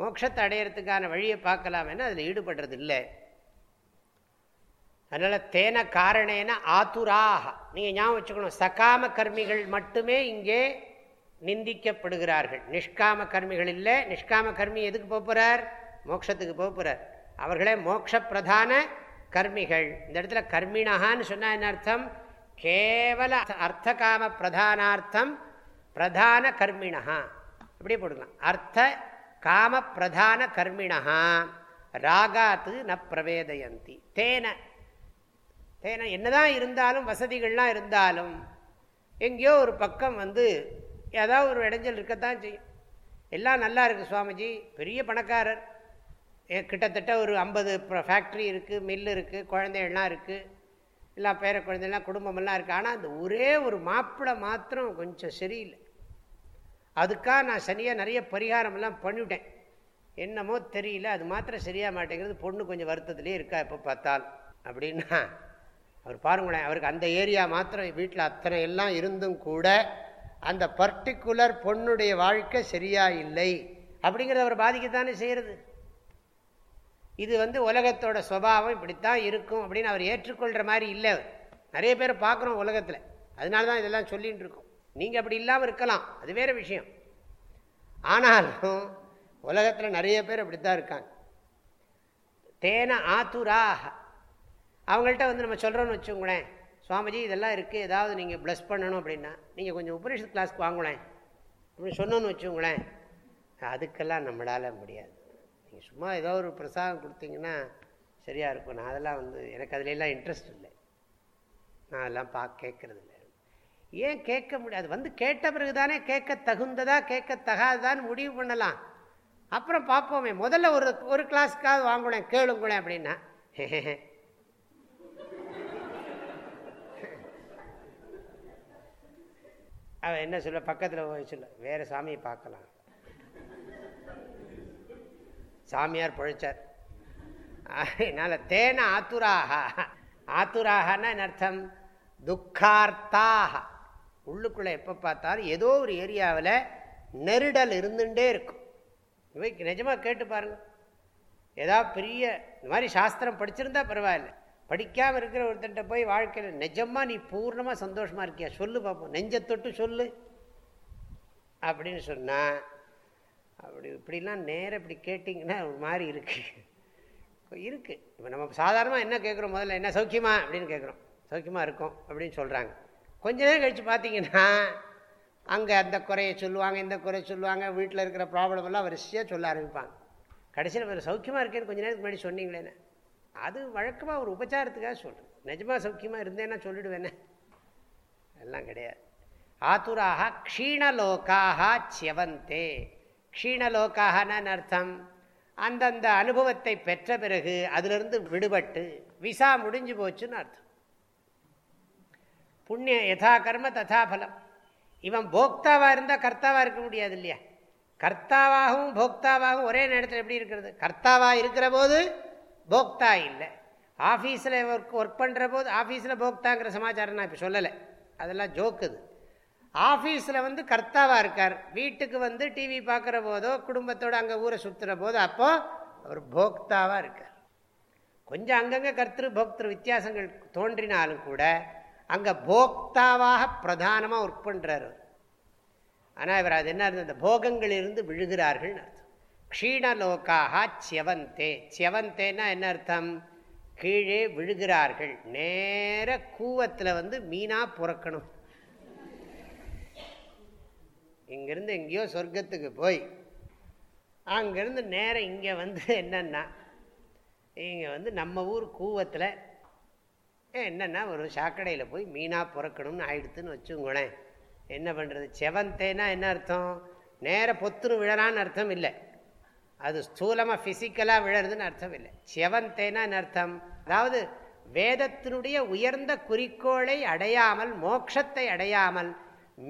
மோட்சத்தை அடையிறதுக்கான வழியை பார்க்கலாமேன்னு அதில் ஈடுபடுறது இல்லை. அதனால் தேன காரணேன ஆத்துராக நீங்கள் ஞாபகம் வச்சுக்கணும். சகாம கர்மிகள் மட்டுமே இங்கே நிந்திக்கப்படுகிறார்கள். நிஷ்காம கர்மிகள் இல்லை. நிஷ்காம கர்மி எதுக்கு போகிறார் மோட்சத்துக்கு போகிறார் அவர்களே மோட்ச பிரதான கர்மிகள். இந்த இடத்துல கர்மிணகான்னு சொன்னால் என்ன அர்த்தம்? கேவல அர்த்த காம பிரதானார்த்தம் பிரதான கர்மிணகா இப்படி போட்டுக்கலாம். அர்த்த காம பிரதான கர்மிணகா ராகாத்து ந பிரவேதயந்தி. தேன ஏன்னா என்னதான் இருந்தாலும் வசதிகள்லாம் இருந்தாலும் எங்கேயோ ஒரு பக்கம் வந்து ஏதாவது ஒரு இடைஞ்சல் இருக்கத்தான் செய்யும். எல்லாம் நல்லா இருக்குது சுவாமிஜி. பெரிய பணக்காரர். கிட்டத்தட்ட ஒரு ஐம்பது ஃபேக்ட்ரி இருக்குது மில் இருக்குது குழந்தைகள்லாம் இருக்குது எல்லா பேர குழந்தைலாம் குடும்பமெல்லாம் இருக்குது ஆனால் அந்த ஒரே ஒரு மாப்பிள்ளை மாத்திரம் கொஞ்சம் சரியில்லை. அதுக்காக நான் சரியாக நிறைய பரிகாரமெல்லாம் பண்ணிவிட்டேன் என்னமோ தெரியல. அது மாத்திரம் சரியாக மாட்டேங்கிறது பொண்ணு கொஞ்சம் வருத்தத்துலேயே இருக்கா எப்போ பார்த்தால் அப்படின்னா அவர் பாருங்களேன் அவருக்கு அந்த ஏரியா மாத்திரம் வீட்டில் அத்தனை எல்லாம் இருந்தும் கூட அந்த பர்டிகுலர் பொண்ணுடைய வாழ்க்கை சரியா இல்லை. அப்படிங்கிறத அவர் பாதிக்கத்தானே செய்கிறது இது வந்து உலகத்தோட சுவாவம் இப்படித்தான் இருக்கும் அப்படின்னு அவர் ஏற்றுக்கொள்கிற மாதிரி இல்லை நிறைய பேர் பார்க்குறோம் உலகத்தில். அதனால தான் இதெல்லாம் சொல்லிகிட்டு இருக்கோம். நீங்கள் அப்படி இல்லாமல் இருக்கலாம். அது வேறு விஷயம். ஆனாலும் உலகத்தில் நிறைய பேர் அப்படித்தான் இருக்காங்க. தேன ஆத்துராக அவங்கள்ட்ட வந்து நம்ம சொல்கிறோன்னு வச்சுக்கோங்களேன் சுவாமிஜி இதெல்லாம் இருக்குது ஏதாவது நீங்கள் ப்ளஸ் பண்ணணும் அப்படின்னா நீங்கள் கொஞ்சம் உபனிஷத் கிளாஸ்க்கு வாங்கலேன் அப்படின்னு சொன்னோன்னு வச்சுக்கோங்களேன் அதுக்கெல்லாம் நம்மளால் முடியாது. நீங்கள் சும்மா ஏதோ ஒரு பிரசாதம் கொடுத்தீங்கன்னா சரியாக இருக்கும். நான் அதெல்லாம் வந்து எனக்கு அதுலெல்லாம் இன்ட்ரெஸ்ட் இல்லை. நான் அதெல்லாம் பார்க்க கேட்குறது இல்லை ஏன் கேட்க முடியாது வந்து கேட்ட பிறகு தானே கேட்க தகுந்ததா கேட்க தகாததான்னு முடிவு பண்ணலாம். அப்புறம் பார்ப்போமே. முதல்ல ஒரு ஒரு கிளாஸ்க்காவது வாங்குனேன் கேளுங்களேன் அப்படின்னா *laughs* அவன் என்ன சொல்ல பக்கத்தில் போய் சொல்ல வேறு சாமியை பார்க்கலாம். சாமியார் பழிச்சார். அதனால் தேன ஆத்துராக. ஆத்துராகனா என்ன அர்த்தம்? துக்கார்த்தாக. உள்ளுக்குள்ளே எப்போ பார்த்தாலும் ஏதோ ஒரு ஏரியாவில் நெருடல் இருந்துகிட்டே இருக்கும். இவை நிஜமாக கேட்டு பாருங்கள் ஏதாவது பெரிய இந்த மாதிரி சாஸ்திரம் படிச்சிருந்தா பரவாயில்ல. படிக்காமல் இருக்கிற ஒருத்தன்ட்ட போய் வாழ்க்கையில் நிஜமாக நீ பூர்ணமாக சந்தோஷமாக இருக்கியா? சொல்லு பார்ப்போம் நெஞ்ச தொட்டு சொல்லு. அப்படின்னு சொன்னால் அப்படி இப்படிலாம் நேரம் இப்படி கேட்டிங்கன்னா ஒரு மாதிரி இருக்குது இருக்குது இப்போ நம்ம சாதாரணமாக என்ன கேட்குறோம் முதல்ல என்ன சௌக்கியமா? அப்படின்னு கேட்குறோம் சௌக்கியமாக இருக்கும் அப்படின்னு சொல்கிறாங்க கொஞ்ச நேரம் கழித்து பார்த்தீங்கன்னா அங்கே அந்த குறையை சொல்லுவாங்க இந்த குறையை சொல்லுவாங்க வீட்டில் இருக்கிற ப்ராப்ளம் எல்லாம் வரிசையாக சொல்ல ஆரம்பிப்பாங்க. கடைசியில் சௌக்கியமாக இருக்கேன்னு கொஞ்ச நேரத்துக்கு முன்னாடி சொன்னீங்களேன்னு அது வழக்கமாக ஒரு உபச்சாரத்துக்காக சொல்கிறேன் நிஜமாக சௌக்கியமாக இருந்தேன்னா சொல்லிடுவேனே. எல்லாம் கிடையாது. ஆத்துராக க்ஷீணலோக்காக சியவந்தே. க்ஷீணலோக்காகனு அர்த்தம்? அந்தந்த அனுபவத்தை பெற்ற பிறகு அதிலிருந்து விடுபட்டு விசா முடிஞ்சு போச்சுன்னு அர்த்தம். புண்ணிய யதா கர்ம ததா பலம். இவன் போக்தாவாக இருந்தால் கர்த்தாவாக இருக்க முடியாது இல்லையா? கர்த்தாவாகவும் போக்தாவாகவும் ஒரே நேரத்தில் எப்படி இருக்கிறது? கர்த்தாவாக இருக்கிற போது போக்தா இல்லை. ஆஃபீஸில் ஒர்க் ஒர்க் பண்ணுற போது ஆஃபீஸில் போக்தாங்கிற சமாச்சாரம் நான் இப்போ சொல்லலை. அதெல்லாம் ஜோக்குது ஆஃபீஸில் வந்து கர்த்தாவாக இருக்கார். வீட்டுக்கு வந்து டிவி பார்க்குற போதோ குடும்பத்தோடு அங்கே ஊரை சுற்றுற போதோ அப்போது அவர் போக்தாவாக இருக்கார். கொஞ்சம் அங்கங்கே கர்த்திரு போக்திரு வித்தியாசங்கள் தோன்றினாலும் கூட அங்கே போக்தாவாக பிரதானமாக ஒர்க் பண்ணுறாரு ஆனால் இவர் அது என்ன அந்த போகங்களிலிருந்து விழுகிறார்கள் அர்த்தம். க்ஷீணலோக்காக சியவந்தே. சியவந்தேன்னா என்ன அர்த்தம்? கீழே விழுகிறார்கள். நேர கூவத்தில் வந்து மீனாக புறக்கணும். இங்கேருந்து எங்கேயோ சொர்க்கத்துக்கு போய் அங்கேருந்து நேரம் இங்கே வந்து என்னென்னா இங்கே வந்து நம்ம ஊர் கூவத்தில் என்னென்னா ஒரு சாக்கடையில் போய் மீனாக பிறக்கணும்னு ஆயிடுத்துன்னு வச்சுங்களேன் என்ன பண்ணுறது செவந்தேனா என்ன அர்த்தம்? நேர பொத்துரு விழறான்னு அர்த்தம் இல்லை. அது ஸ்தூலமாக ஃபிசிக்கலாக விழறதுன்னு அர்த்தம் இல்லை செவந்தேனா அர்த்தம்? அதாவது வேதத்தினுடைய உயர்ந்த குறிக்கோளை அடையாமல் மோட்சத்தை அடையாமல்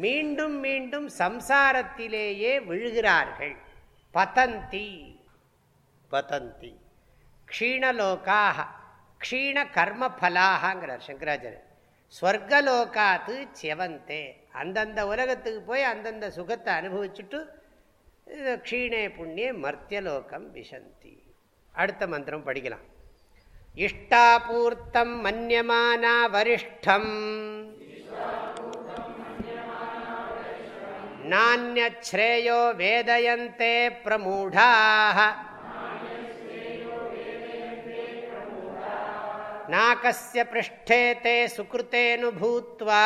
மீண்டும் மீண்டும் சம்சாரத்திலேயே விழுகிறார்கள். பதந்தி. பதந்தி. க்ஷீணலோக்காக க்ஷீண கர்ம பலாகங்கிறார் சங்கராச்சாரியர். ஸ்வர்கலோகாத்து செவந்தே அந்தந்த உலகத்துக்கு போய் அந்தந்த சுகத்தை அனுபவிச்சுட்டு க்ஷீணே புண்ணியே மர்த்தியலோகம் விசந்தி. அடுத்த மந்திரம் படிக்கலாம். இஷ்டாபூர்த்தம் மன்யமானா வரிஷ்டம். நானியேயோ வேதயந்தே பிரமூடாக நாகஸ்ய பிருஷ்டே தே சுகிருத்தேனு பூத்வா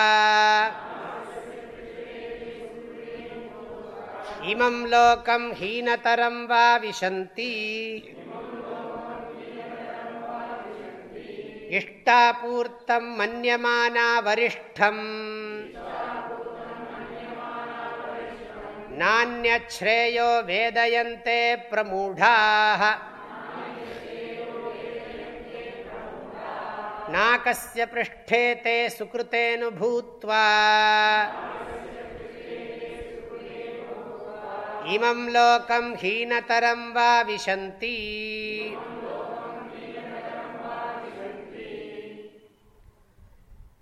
இமம் லோகம் ஹீனதரம் வா விஷந்தி. இஷ்டாபூர்த்தம் மன்யமானா வரிஷ்டம். நானியேயோ வேதயந்தே பிரமூடாக நாகஸ்ய பிருஷ்டே தே பூத்வா इमं लोकं हीनतरं वा विशन्ति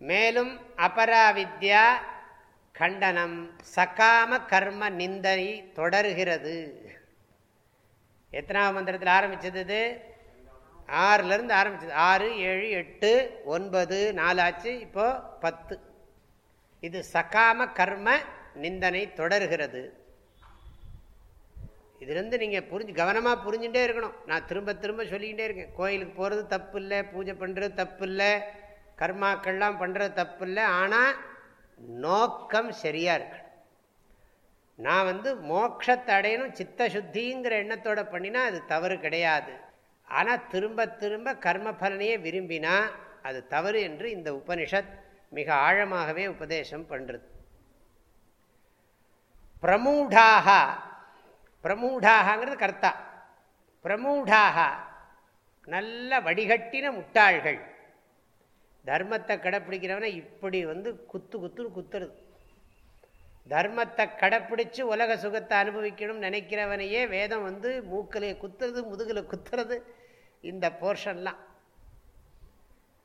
மேலும் அபராவித்யா கண்டனம் சகாம கர்ம நிந்தனை தொடர்கிறது எத்தனாவது மந்திரத்தில் ஆரம்பிச்சது ஆறுலேருந்து ஆரம்பிச்சது ஆறு ஏழு எட்டு ஒன்பது நாலாச்சு இப்போ பத்து இது சகாம கர்ம நிந்தனை தொடர்கிறது இதுலேருந்து நீங்கள் புரிஞ்சு கவனமாக புரிஞ்சுட்டே இருக்கணும். நான் திரும்ப திரும்ப சொல்லிக்கிட்டே இருக்கேன். கோயிலுக்கு போகிறது தப்பு இல்லை பூஜை பண்ணுறது தப்பு இல்லை கர்மாக்கள்லாம் பண்ணுறது தப்பு இல்லை ஆனால் நோக்கம் சரியாக இருக்கணும். நான் வந்து மோட்சத்தை அடையணும் சித்த சுத்திங்கிற எண்ணத்தோட பண்ணினா அது தவறு கிடையாது. ஆனால் திரும்ப திரும்ப கர்ம பலனையே விரும்பினா அது தவறு என்று இந்த உபனிஷத் மிக ஆழமாகவே உபதேசம் பண்ணுறது பிரமூடாக பிரமூடாகங்கிறது கர்த்தா. பிரமூடாக. நல்ல வடிகட்டின முட்டாள்கள். தர்மத்தை கடைப்பிடிக்கிறவனை இப்படி வந்து குத்து குத்துன்னு குத்துறது. தர்மத்தை கடைப்பிடிச்சு உலக சுகத்தை அனுபவிக்கணும்னு நினைக்கிறவனையே வேதம் வந்து மூக்கில் குத்துறது முதுகில் குத்துறது இந்த போர்ஷன்லாம்.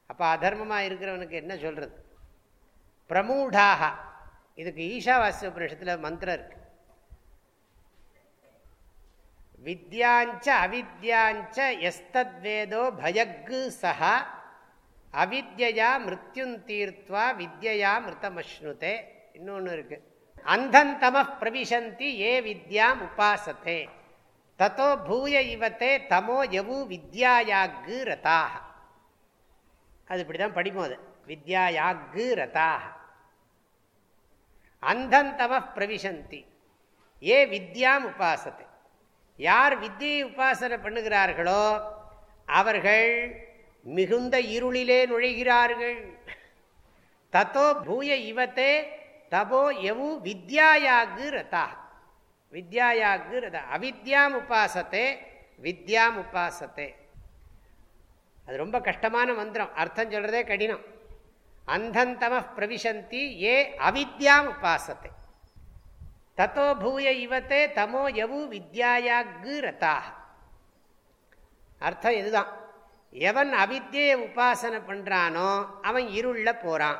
அப்போ அதர்மமாக இருக்கிறவனுக்கு என்ன சொல்கிறது பிரமூடாக. இதுக்கு ஈஷாவாசிய உபநிஷத்தில் மந்திரம் இருக்கு. வித்யாஞ்ச அவித்யாஞ்ச எஸ்தத்வேதோ பயக்கு சஹா அவித்யா மிருத்யுன் தீர்த்வா வித்யா மிருத்தமஸ்னுதே இன்னொன்று இருக்கு. அந்தந்தம பிரவிசந்தி ஏ வித்யாம் உபாசத்தே தத்தோ பூய இவத்தே தமோ எவு வித்யாயாக்கு ரதாக அது இப்படிதான் படிக்கும் அது. வித்யாயாக்கு ரதாக அந்தந்தம பிரவிசந்தி ஏ வித்யாம் உபாசத்தை யார் வித்தியை உபாசனை பண்ணுகிறார்களோ அவர்கள் மிகுந்த இருளிலே நுழைகிறார்கள். தத்தோ பூய இவத்தே தபோ எவு வித்யாயாகு ரதா வித்யாயாகு ரதா அவித்யாம் உபாசத்தே வித்யாம் உபாசத்தே. அது ரொம்ப கஷ்டமான மந்திரம். அர்த்தம் சொல்கிறதே கடினம். அந்தந்தம பிரவிசந்தி ஏ அவித்யாம் உபாசத்தை. தத்தோ பூய இவத்தே தமோ எவு வித்யாயாகு ரத்தாக அர்த்தம் இதுதான். எவன் அவித்தியை உபாசனை பண்ணுறானோ அவன் இருள போகிறான்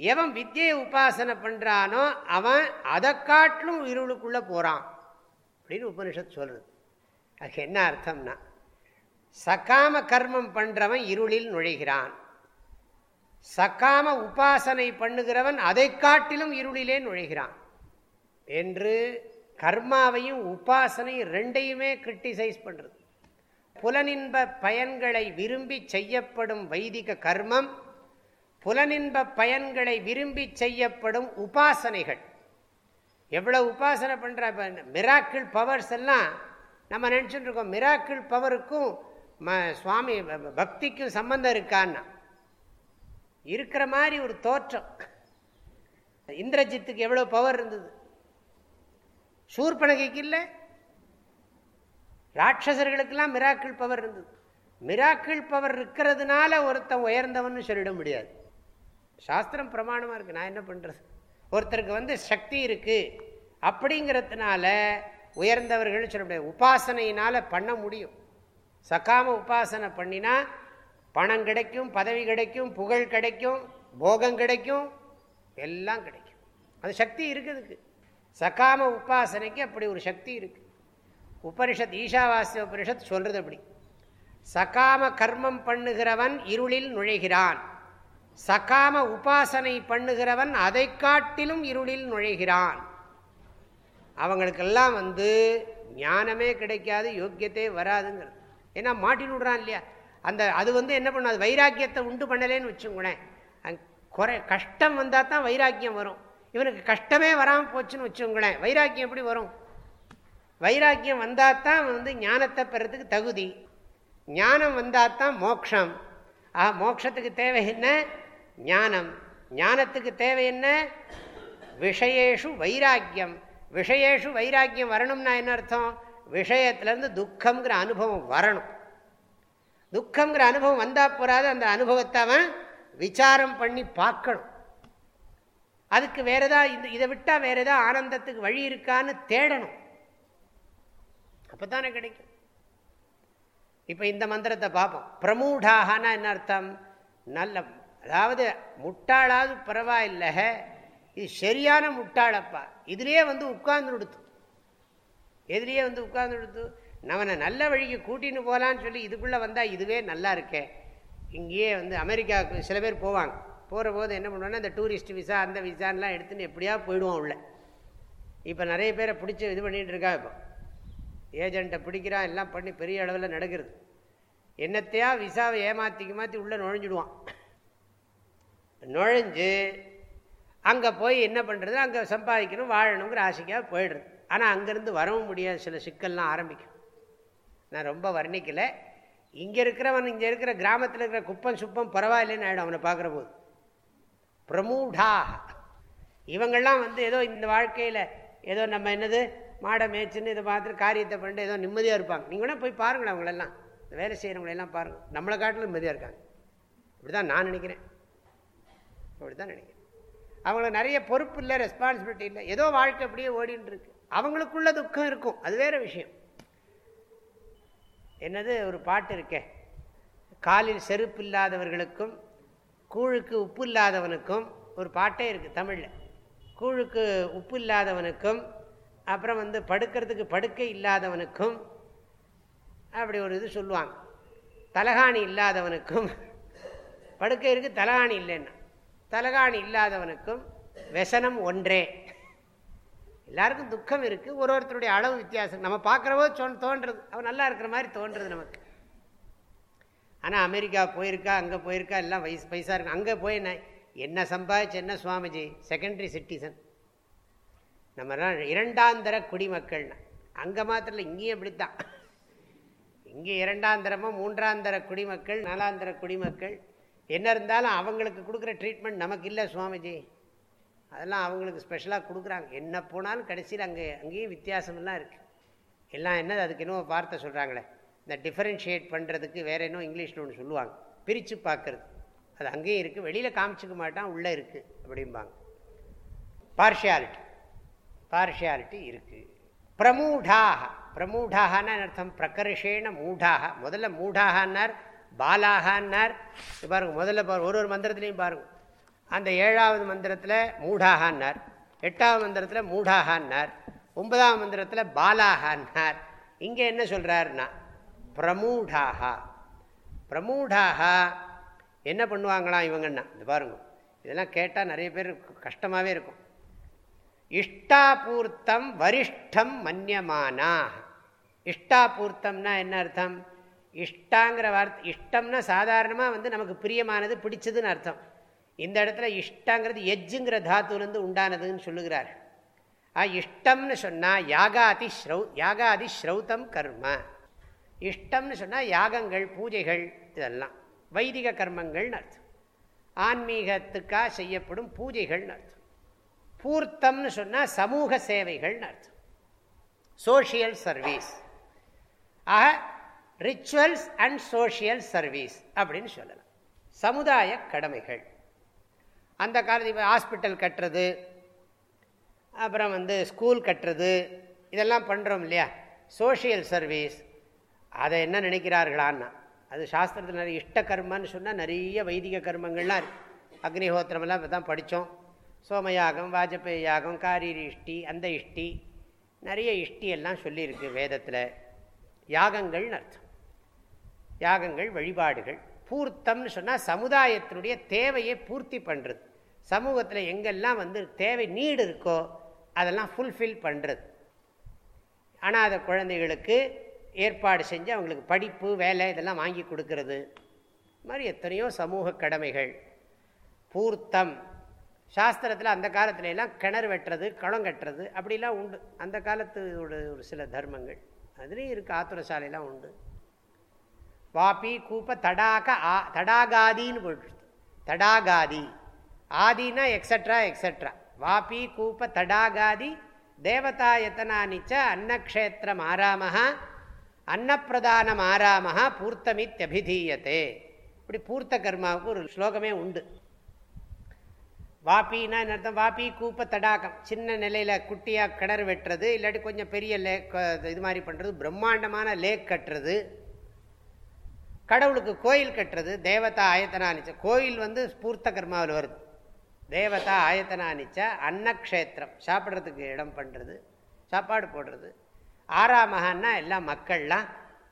எவன் வித்தியை உபாசனை பண்ணுறானோ அவன் அதை காட்டிலும் இருளுக்குள்ளே போகிறான் அப்படின்னு உபனிஷத் சொல்கிறது அதுக்கு என்ன அர்த்தம்னா சகாம கர்மம் பண்ணுறவன் இருளில் நுழைகிறான். சக்காம உபாசனை பண்ணுகிறவன் அதை காட்டிலும் இருளிலே நுழைகிறான். என்று கர்மாவையும் உபாசனை ரெண்டையுமே கிரிட்டிசைஸ் பண்ணுறது புலனின்ப பயன்களை விரும்பி செய்யப்படும் வைதிக கர்மம் புலனின்ப பயன்களை விரும்பி செய்யப்படும் உபாசனைகள். எவ்வளோ உபாசனை பண்ணுற மிராக்கிள் பவர்ஸ் எல்லாம் நம்ம நினச்சிட்டு இருக்கோம். மிராக்கிள் பவருக்கும் ம சுவாமி பக்திக்கும் சம்பந்தம் இருக்கான்னா? இருக்கிற மாதிரி ஒரு தோற்றம். இந்திரஜித்துக்கு எவ்வளோ பவர் இருந்தது? சூர்பனகைக்கு இல்லை ராட்சசர்களுக்கெல்லாம் மிராக்கிள் பவர் இருந்தது. மிராக்கிள் பவர் இருக்கிறதுனால ஒருத்தன் உயர்ந்தவன் சொல்லிட முடியாது. சாஸ்திரம் பிரமாணமாக இருக்குது நான் என்ன பண்ணுறது ஒருத்தருக்கு வந்து சக்தி இருக்குது அப்படிங்கிறதுனால உயர்ந்தவர்கள் சொல்ல முடியாது. உபாசனையினால் பண்ண முடியும். சக்காம உபாசனை பண்ணினா பணம் கிடைக்கும் பதவி கிடைக்கும் புகழ் கிடைக்கும் போகம் கிடைக்கும் எல்லாம் கிடைக்கும். அது சக்தி இருக்குதுக்கு சகாம உபாசனைக்கு அப்படி ஒரு சக்தி இருக்கு. உபனிஷத் ஈஷாவாசிய உபனிஷத் சொல்றது அப்படி. சகாம கர்மம் பண்ணுகிறவன் இருளில் நுழைகிறான். சகாம உபாசனை பண்ணுகிறவன் அதை காட்டிலும் இருளில் நுழைகிறான். அவங்களுக்கெல்லாம் வந்து ஞானமே கிடைக்காது யோக்கியத்தே வராதுங்கிறது. ஏன்னா மாட்டின் விடுறான் இல்லையா? அந்த அது வந்து என்ன பண்ணும்? அது வைராக்கியத்தை உண்டு பண்ணலேன்னு வச்சுங்களேன் குறை கஷ்டம் வந்தால் தான் வைராக்கியம் வரும். இவனுக்கு கஷ்டமே வராமல் போச்சுன்னு வச்சுங்களேன் வைராக்கியம் எப்படி வரும்? வைராக்கியம் வந்தால் தான் வந்து ஞானத்தை பெறத்துக்கு தகுதி. ஞானம் வந்தால் தான் மோக்ஷம். ஆ மோக்ஷத்துக்கு தேவை என்ன? ஞானம். ஞானத்துக்கு தேவை என்ன? விஷயேஷு வைராக்கியம். விஷயேஷு வைராக்கியம் வரணும்னா என்ன அர்த்தம்? விஷயத்துலேருந்து துக்கங்கிற அனுபவம் வரணும். துக்கங்கிற அனுபவம் வந்தால் போறாது. அந்த அனுபவத்தை அவன் விசாரம் பண்ணி பார்க்கணும். அதுக்கு வேற ஏதாவது இந்த இதை விட்டால் வேற ஏதாவது ஆனந்தத்துக்கு வழி இருக்கான்னு தேடணும். அப்பதானே கிடைக்கும். இப்போ இந்த மந்திரத்தை பார்ப்போம். பிரமூடாகனா என்ன அர்த்தம்? நல்ல அதாவது முட்டாளாவது பரவாயில்ல. இது சரியான முட்டாளப்பா. இதுலேயே வந்து உட்கார்ந்து கொடுத்து எதிலேயே வந்து உட்கார்ந்து கொடுத்து நம்மனை நல்ல வழிக்கு கூட்டின்னு போகலான்னு சொல்லி இதுக்குள்ளே வந்தால் இதுவே நல்லா இருக்கே. இங்கேயே வந்து அமெரிக்காவுக்கு சில பேர் போவாங்க. போகிற போது என்ன பண்ணுவோன்னா இந்த டூரிஸ்ட் விசா அந்த விசான்லாம் எடுத்துன்னு எப்படியா போயிடுவோம் உள்ள. இப்போ நிறைய பேரை பிடிச்சி இது பண்ணிகிட்டு இருக்கா இப்போ. ஏஜெண்ட்டை பிடிக்கிறான் எல்லாம் பண்ணி பெரிய அளவில் நடக்கிறது. என்னத்தையா விசாவை ஏமாற்றிக்கு மாற்றி உள்ளே நுழைஞ்சிடுவான். நுழைஞ்சு அங்கே போய் என்ன பண்ணுறது அங்கே சம்பாதிக்கணும் வாழணுங்கிற ஆசைக்காக போயிடுறது. ஆனால் அங்கேருந்து வரவும் முடியாது. சில சிக்கல்லாம் ஆரம்பிக்கும். நான் ரொம்ப வர்ணிக்கலை. இங்கே இருக்கிறவன் இங்கே இருக்கிற கிராமத்தில் இருக்கிற குப்பம் சுப்பம் பரவாயில்லைன்னு ஆகிடும் அவனை பார்க்குற போது. பிரமூடாக. இவங்கள்லாம் வந்து ஏதோ இந்த வாழ்க்கையில் ஏதோ நம்ம என்னது மாடை மேய்ச்சின்னு இதை பார்த்துட்டு காரியத்தை பண்ணிட்டு ஏதோ நிம்மதியாக இருப்பாங்க. நீங்கள் போய் பாருங்களேன் அவங்களெல்லாம். வேலை செய்கிறவங்களெல்லாம் பாருங்கள் நம்மளை காட்டிலும் நிம்மதியாக இருக்காங்க. இப்படி தான் நான் நினைக்கிறேன். அப்படி தான் நினைக்கிறேன். அவங்களுக்கு நிறைய பொறுப்பு இல்லை ரெஸ்பான்சிபிலிட்டி இல்லை. ஏதோ வாழ்க்கை அப்படியே ஓடின்னு இருக்கு. அவங்களுக்குள்ள துக்கம் இருக்கும். அது வேற விஷயம். என்னது ஒரு பாட்டு இருக்கே. காலில் செருப்பு இல்லாதவர்களுக்கும் கூழுக்கு உப்பு இல்லாதவனுக்கும் ஒரு பாட்டே இருக்குது தமிழில். கூழுக்கு உப்பு இல்லாதவனுக்கும் அப்புறம் வந்து படுக்கிறதுக்கு படுக்கை இல்லாதவனுக்கும் அப்படி ஒரு இது சொல்லுவாங்க. தலகாணி இல்லாதவனுக்கும் படுக்கை இருக்குது தலகாணி இல்லைன்னா. தலகாணி இல்லாதவனுக்கும் வெசனம் ஒன்றே. எல்லாருக்கும் துக்கம் இருக்குது ஒரு ஒருத்தருடைய அளவு வித்தியாசம். நம்ம பார்க்குறவோ சொன் தோன்றுறது அவன் நல்லா இருக்கிற மாதிரி தோன்றுறது நமக்கு. ஆனால் அமெரிக்கா போயிருக்கா அங்கே போயிருக்கா எல்லாம் வயசு பைசா இருக்கு. அங்கே போய் என்ன என்ன சம்பாதிச்சு என்ன சுவாமிஜி? செகண்டரி சிட்டிசன் நம்மலாம் இரண்டாந்தர குடிமக்கள்னா அங்கே மாத்திரம் இங்கேயும் இப்படித்தான். இங்கே இரண்டாந்தரமும் மூன்றாந்தர குடிமக்கள் நாலாந்தர குடிமக்கள். என்ன இருந்தாலும் அவங்களுக்கு கொடுக்குற ட்ரீட்மெண்ட் நமக்கு இல்லை சுவாமிஜி. அதெல்லாம் அவங்களுக்கு ஸ்பெஷலாக கொடுக்குறாங்க. என்ன போனாலும் கடைசியில் அங்கே அங்கேயும் வித்தியாசமெல்லாம் இருக்குது எல்லாம் என்னது அதுக்கு என்னவோ வார்த்தை சொல்கிறாங்களே இந்த டிஃபரென்ஷியேட் பண்ணுறதுக்கு வேறு இன்னும் இங்கிலீஷில் ஒன்று சொல்லுவாங்க. பிரித்து பார்க்குறது. அது அங்கேயும் இருக்குது வெளியில் காமிச்சிக்க மாட்டான் உள்ளே இருக்குது அப்படிம்பாங்க. பார்ஷியாலிட்டி பார்ஷியாலிட்டி இருக்குது பிரமூடாக. பிரமூடாகனா அர்த்தம்? பிரகர்ஷேன மூடாக. முதல்ல மூடாகன்னார் பாலாகன்னார். பாருங்கள் முதல்ல பாருங்க ஒரு ஒரு மந்திரத்துலேயும் பாருங்க. அந்த ஏழாவது மந்திரத்தில் மூடாகன்னார் எட்டாவது மந்திரத்தில் மூடாகன்னார் ஒன்பதாம் மந்திரத்தில் பாலாகன்னார். இங்கே என்ன சொல்கிறாருன்னா பிரமூடாக பிரமூடாக என்ன பண்ணுவாங்களாம் இவங்கன்னா? இது பாருங்க. இதெல்லாம் கேட்டால் நிறைய பேர் கஷ்டமாகவே இருக்கும். இஷ்டாபூர்த்தம் வரிஷ்டம் மன்யமானா இஷ்டாபூர்த்தம்னா என்ன அர்த்தம்? இஷ்டாங்கிற வார்த்தை இஷ்டம்னா சாதாரணமாக வந்து நமக்கு பிரியமானது பிடிச்சதுன்னு அர்த்தம். இந்த இடத்துல இஷ்டங்கிறது எஜ்ஜுங்கிற தாத்துலேருந்து உண்டானதுன்னு சொல்லுகிறார். ஆ இஷ்டம்னு சொன்னால் யாகாதி ஸ்ரௌ யாகாதி ஸ்ரௌத்தம் கர்ம. இஷ்டம்னு சொன்னால் யாகங்கள் பூஜைகள் இதெல்லாம். வைதிக கர்மங்கள்னு அர்த்தம். ஆன்மீகத்துக்காக செய்யப்படும் பூஜைகள்னு அர்த்தம். பூர்த்தம்னு சொன்னால் சமூக சேவைகள்னு அர்த்தம். சோஷியல் சர்வீஸ் ஆக ரிச்சுவல்ஸ் அண்ட் சோஷியல் சர்வீஸ் அப்படின்னு சொல்லலாம். சமுதாய கடமைகள். அந்த காலத்தில் இப்போ ஹாஸ்பிட்டல் கட்டுறது அப்புறம் வந்து ஸ்கூல் கட்டுறது இதெல்லாம் பண்ணுறோம் இல்லையா? சோஷியல் சர்வீஸ் அதை என்ன நினைக்கிறார்களான்னா அது சாஸ்திரத்தில் நிறைய இஷ்ட கர்மன்னு சொன்னால் நிறைய வைதிக கர்மங்கள்லாம் இருக்குது அக்னிஹோத்திரமெல்லாம் இப்போ தான் படித்தோம் சோமயாகம் வாஜபேய யாகம் காரீரி இஷ்டி அந்த இஷ்டி நிறைய இஷ்டி எல்லாம் சொல்லியிருக்கு வேதத்தில். யாகங்கள்னு அர்த்தம். யாகங்கள் வழிபாடுகள். பூர்த்தம்னு சொன்னால் சமுதாயத்தினுடைய தேவையை பூர்த்தி பண்ணுறது சமூகத்தில் எங்கெல்லாம் வந்து தேவை நீடு இருக்கோ அதெல்லாம் ஃபுல்ஃபில் பண்ணுறது ஆனால் அதை குழந்தைகளுக்கு ஏற்பாடு செஞ்சு அவங்களுக்கு படிப்பு வேலை இதெல்லாம் வாங்கி கொடுக்கறது. இது மாதிரி எத்தனையோ சமூக கடமைகள். பூர்த்தம். சாஸ்திரத்தில் அந்த காலத்துல எல்லாம் கிணறு வெட்டுறது களம் கட்டுறது அப்படிலாம் உண்டு. அந்த காலத்து ஒரு ஒரு சில தர்மங்கள். அதுலேயும் இருக்குது ஆத்துரசாலையெல்லாம் உண்டு. வாபி கூப்ப தடாக ஆ தடாகாதின்னு போட்டு தடாகாதி. ஆதினா எக்ஸட்ரா எக்ஸட்ரா வாபி கூப்ப தடாகாதி தேவதாயத்தனானிச்ச அன்னக்ஷேத்திரம் ஆராமஹா அன்னப்பிரதானம் ஆராமஹா பூர்த்தமித்யபிதீயத்தே இப்படி பூர்த்த கர்மாவுக்கு ஒரு ஸ்லோகமே உண்டு. வாப்பின்னா அர்த்தம்? வாப்பி கூப்ப தடாகம். சின்ன நிலையில் குட்டியாக கிணறு வெட்டுறது இல்லாட்டி கொஞ்சம் பெரிய லேக் இது மாதிரி பண்ணுறது பிரம்மாண்டமான லேக் கட்டுறது கடவுளுக்கு கோயில் கட்டுறது தேவதா ஆயத்தனானிச்ச. கோயில் வந்து பூர்த்த கர்மாவில் வருது. தேவதா ஆயத்தனானிச்ச அன்னக்ஷேத்திரம். சாப்பிட்றதுக்கு இடம் பண்ணுறது சாப்பாடு போடுறது ஆறாம் மகான்னா எல்லாம் மக்கள்லாம்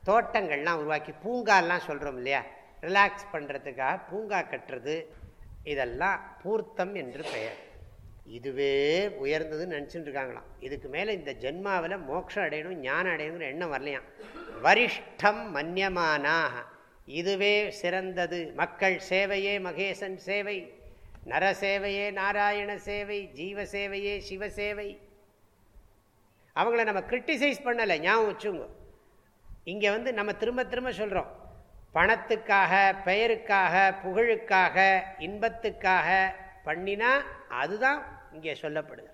தோட்டங்கள்லாம் உருவாக்கி பூங்காலாம் சொல்கிறோம் இல்லையா? ரிலாக்ஸ் பண்ணுறதுக்காக பூங்கா கட்டுறது இதெல்லாம் பூர்த்தம் என்று பெயர். இதுவே உயர்ந்ததுன்னு நினச்சிட்டு இருக்காங்களாம். இதுக்கு மேலே இந்த ஜென்மாவில் மோட்சம் அடையணும் ஞானம் அடையணுங்கிற எண்ணம் வரலையாம். வரிஷ்டம் மன்னியமானாக இதுவே சிறந்தது. மக்கள் சேவையே மகேசன் சேவை. நரசேவையே நாராயண சேவை. ஜீவ சேவையே சிவசேவை அவங்கள நம்ம கிரிட்டிசைஸ் பண்ணலை. ஞாபகம் வச்சுங்க இங்கே வந்து நம்ம திரும்ப திரும்ப சொல்கிறோம் பணத்துக்காக பெயருக்காக புகழுக்காக இன்பத்துக்காக பண்ணினா அதுதான் இங்கே சொல்லப்படுது.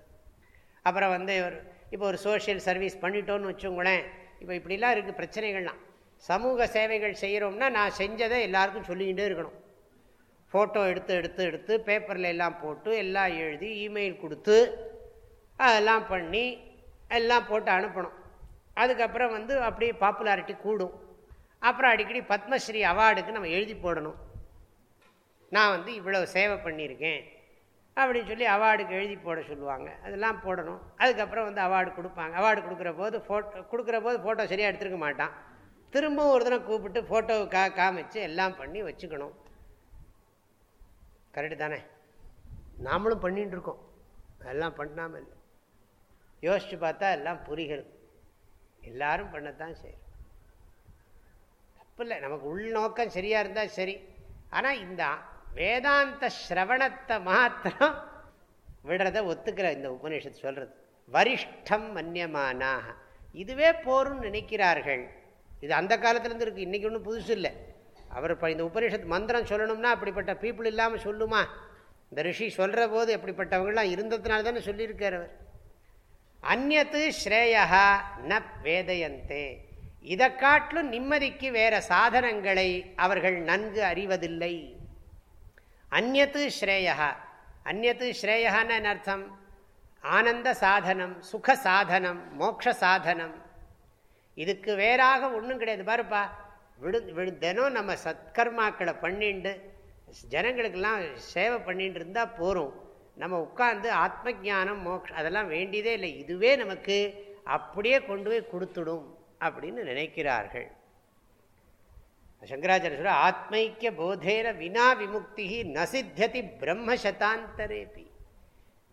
அப்புறம் வந்து ஒரு இப்போ ஒரு சோஷியல் சர்வீஸ் பண்ணிட்டோன்னு வச்சுங்களேன் இப்போ இப்படிலாம் இருக்குது பிரச்சனைகள்லாம். சமூக சேவைகள் செய்கிறோம்னா நான் செஞ்சதை எல்லாருக்கும் சொல்லிக்கிட்டே இருக்கணும். ஃபோட்டோ எடுத்து எடுத்து எடுத்து பேப்பரில் எல்லாம் போட்டு எல்லாம் எழுதி இமெயில் கொடுத்து அதெல்லாம் பண்ணி எல்லாம் போட்டு அனுப்பணும். அதுக்கப்புறம் வந்து அப்படியே பாப்புலாரிட்டி கூடும். அப்புறம் அடிக்கடி பத்மஸ்ரீ அவார்டுக்கு நம்ம எழுதி போடணும். நான் வந்து இவ்வளோ சேவை பண்ணியிருக்கேன். அப்படின்னு சொல்லி அவார்டுக்கு எழுதி போட சொல்லுவாங்க. அதெல்லாம் போடணும். அதுக்கப்புறம் வந்து அவார்டு கொடுப்பாங்க. அவார்டு கொடுக்குற போது ஃபோட்டோ கொடுக்குற போது ஃபோட்டோ சரியாக எடுத்துருக்க மாட்டான். திரும்பவும் ஒரு தினம் கூப்பிட்டு ஃபோட்டோவை கா காமிச்சு எல்லாம் பண்ணி வச்சுக்கணும். கரெக்டு தானே? நாமளும் பண்ணிகிட்டு இருக்கோம். எல்லாம் பண்ணாமல் இல்லை யோசித்து பார்த்தா எல்லாம் புரிகிறது. எல்லாரும் பண்ணத்தான் செய்யும் தப்பில்லை. நமக்கு உள்நோக்கம் சரியாக இருந்தால் சரி. ஆனால் இந்த வேதாந்த ஸ்ரவணத்தை மாத்திரம் விடுறத ஒத்துக்கிற இந்த உபநிஷத்து சொல்கிறது வரிஷ்டம் மன்னியமானாக இதுவே போரும்னு நினைக்கிறார்கள். இது அந்த காலத்துலேருந்து இருக்குது இன்றைக்கி ஒன்றும் புதுசு இல்லை. அவர் இப்போ இந்த உபநிஷத்து மந்திரம் சொல்லணும்னா அப்படிப்பட்ட பீப்புள் இல்லாமல் சொல்லுமா? இந்த ரிஷி சொல்கிற போது எப்படிப்பட்டவங்களாம் இருந்ததுனால தானே சொல்லியிருக்கார் அவர். அந்நத்து ஸ்ரேயா ந வேதயந்தே. இதை காட்டிலும் நிம்மதிக்கு வேற சாதனங்களை அவர்கள் நன்கு அறிவதில்லை. அந்நத்து ஸ்ரேயா அந்நத்து ஸ்ரேயான்னு அர்த்தம்? ஆனந்த சாதனம் சுக சாதனம் மோக்ஷ சாதனம். இதுக்கு வேறாக ஒன்றும் கிடையாது. பாருப்பா விடு விடு தினம் நம்ம சத்கர்மாக்களை பண்ணிண்டு ஜனங்களுக்கெல்லாம் சேவை பண்ணிட்டு இருந்தால் போகிறோம் நம்ம உட்கார்ந்து ஆத்ம ஜானம் மோக்ஷ அதெல்லாம் வேண்டியதே இல்லை. இதுவே நமக்கு அப்படியே கொண்டு போய் கொடுத்துடும் அப்படின்னு நினைக்கிறார்கள். சங்கராச்சாரிய சொல்ற ஆத்மைக்கிய போதேர வினா விமுக்தி நசித்தியதி பிரம்ம சதாந்தரேபி.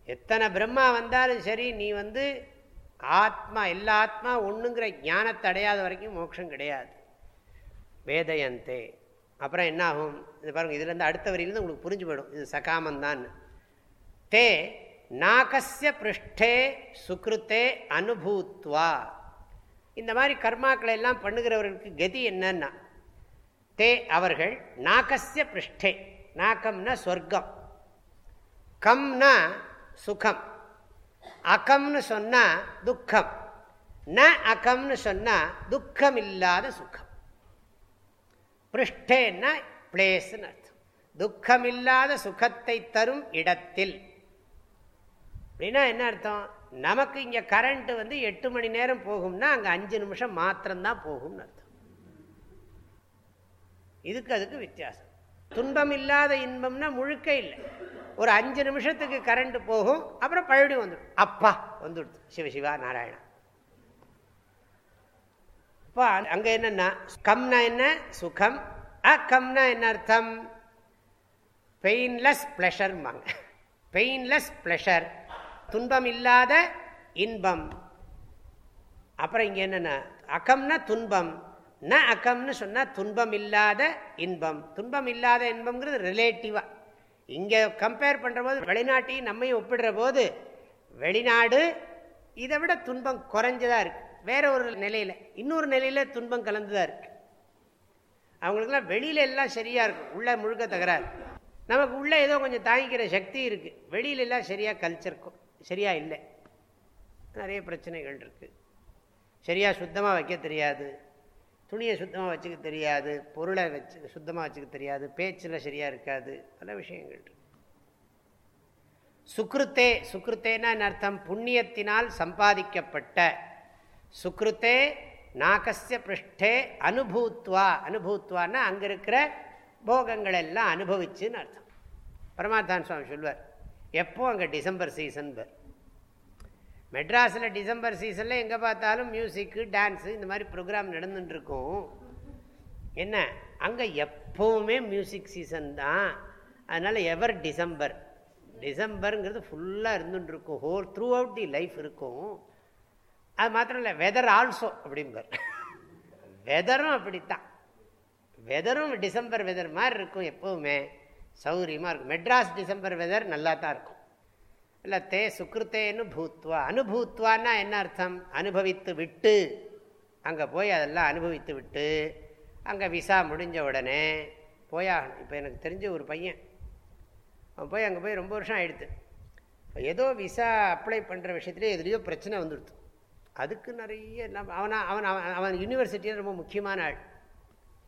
எத்தனை பிரம்மா வந்தாலும் சரி நீ வந்து ஆத்மா எல்லா ஆத்மா ஒன்றுங்கிற ஞானத்தை அடையாத வரைக்கும் மோட்சம் கிடையாது. வேதயந்தே. அப்புறம் என்னாகும்? இது பாருங்கள் இதுலேருந்து அடுத்த வரியிலேருந்து உங்களுக்கு புரிஞ்சு போயிடும். இது சகாமந்தான் தே நாகசிய பிருஷ்டே சுக்ருத்தே அனுபூத்வா இந்த மாதிரி கர்மாக்களை எல்லாம் பண்ணுகிறவர்களுக்கு கதி என்னன்னா தே அவர்கள் நாகசிய பிருஷ்டே நாக்கம்னா சொர்க்கம் கம்னா சுகம் அகம்னு சொன்னால் துக்கம் ந அகம்னு சொன்னால் துக்கம் இல்லாத சுகம் பிருஷ்டேன்னா பிளேஸ்ன்னு அர்த்தம். துக்கமில்லாத சுகத்தை தரும் இடத்தில் அப்படின்னா என்ன அர்த்தம்? நமக்கு இங்கே கரண்ட்டு வந்து எட்டு மணி நேரம் போகும்னா அங்கே அஞ்சு நிமிஷம் மாத்திரம்தான் போகும்னு அர்த்தம். இதுக்கு அதுக்கு வித்தியாசம். துன்பம் இல்லாத இன்பம்னா முழுக்க இல்லை. ஒரு அஞ்சு நிமிஷத்துக்கு கரண்ட் போகும் அப்புறம் பழடி வந்துடும். அப்பா வந்துடுது. சிவசிவா நாராயணா. இப்போ அங்கே என்னன்னா கம்னா என்ன? சுகம். அக்கம்னா என்ன அர்த்தம்? பெயின்லெஸ் பிளஷர்மாங்க பெயின்லெஸ் ப்ளஷர். துன்பம் இல்லாத இன்பம். அப்புறம் இங்கே என்னென்னா அகம்னா துன்பம். ந அகம்னு சொன்னால் துன்பம் இல்லாத இன்பம். துன்பம் இல்லாத இன்பம்ங்கிறது ரிலேட்டிவாக இங்கே கம்பேர் பண்ணுற போது வெளிநாட்டையும் நம்மையும் ஒப்பிடுற போது வெளிநாடு இதை விட துன்பம் குறைஞ்சதாக இருக்குது வேற ஒரு நிலையில் இன்னொரு நிலையில் துன்பம் கலந்துதான் இருக்குது அவங்களுக்குலாம் வெளியில எல்லாம் சரியாக இருக்கும். உள்ளே முழுக்க தகராறு. நமக்கு உள்ளே ஏதோ கொஞ்சம் தாங்கிக்கிற சக்தி இருக்குது வெளியிலெல்லாம் சரியாக கல்ச்சர் சரியாக இல்லை. நிறைய பிரச்சனைகள் இருக்குது சரியாக சுத்தமாக வைக்க தெரியாது. துணியை சுத்தமாக வச்சுக்க தெரியாது. பொருளை வச்சு சுத்தமாக வச்சுக்க தெரியாது. பேச்சில் சரியாக இருக்காது. பல விஷயங்கள் இருக்கு. சுக்ருத்தே சுக்ருத்தேன்னா அர்த்தம்? புண்ணியத்தினால் சம்பாதிக்கப்பட்ட. சுக்ருத்தே நாகசிய பிருஷ்டே அனுபூத்வா. அனுபூத்வான்னா அங்கே இருக்கிற போகங்கள் எல்லாம் அனுபவிச்சுன்னு அர்த்தம். பரமாத்தான் சுவாமி சொல்வார் எப்போ அங்கே டிசம்பர் சீசன் பேர் மெட்ராஸில் டிசம்பர் சீசனில் எங்கே பார்த்தாலும் மியூசிக்கு டான்ஸு இந்த மாதிரி ப்ரோக்ராம் நடந்துட்டுருக்கும். என்ன? அங்கே எப்போவுமே மியூசிக் சீசன் தான். அதனால் எவர் டிசம்பர். டிசம்பருங்கிறது ஃபுல்லாக இருந்துட்டுருக்கும். Whole throughout the life இருக்கும். அது மாத்திரம் இல்லை வெதர் ஆல்சோ அப்படிம்பார். *laughs* வெதரும் அப்படித்தான். வெதரும் டிசம்பர் வெதர் மாதிரி இருக்கும் எப்போவுமே. சௌகரியமாக இருக்கும். மெட்ராஸ் டிசம்பர் வெதர் நல்லா தான் இருக்கும். இல்லை தே சுக்கிருத்தேன்னு பூத்வா. அனுபூத்வான்னா என்ன அர்த்தம்? அனுபவித்து விட்டு. அங்கே போய் அதெல்லாம் அனுபவித்து விட்டு அங்கே விசா முடிஞ்ச உடனே போயாகணும். இப்போ எனக்கு தெரிஞ்ச ஒரு பையன். அவன் போய் அங்கே போய் ரொம்ப வருஷம் ஆகிடுது ஏதோ விசா அப்ளை பண்ணுற விஷயத்துலேயே எதுலேயோ பிரச்சனை வந்துடுது அதுக்கு நிறைய அவனா அவன் அவன் அவன் யூனிவர்சிட்டியில் ரொம்ப முக்கியமான ஆள்.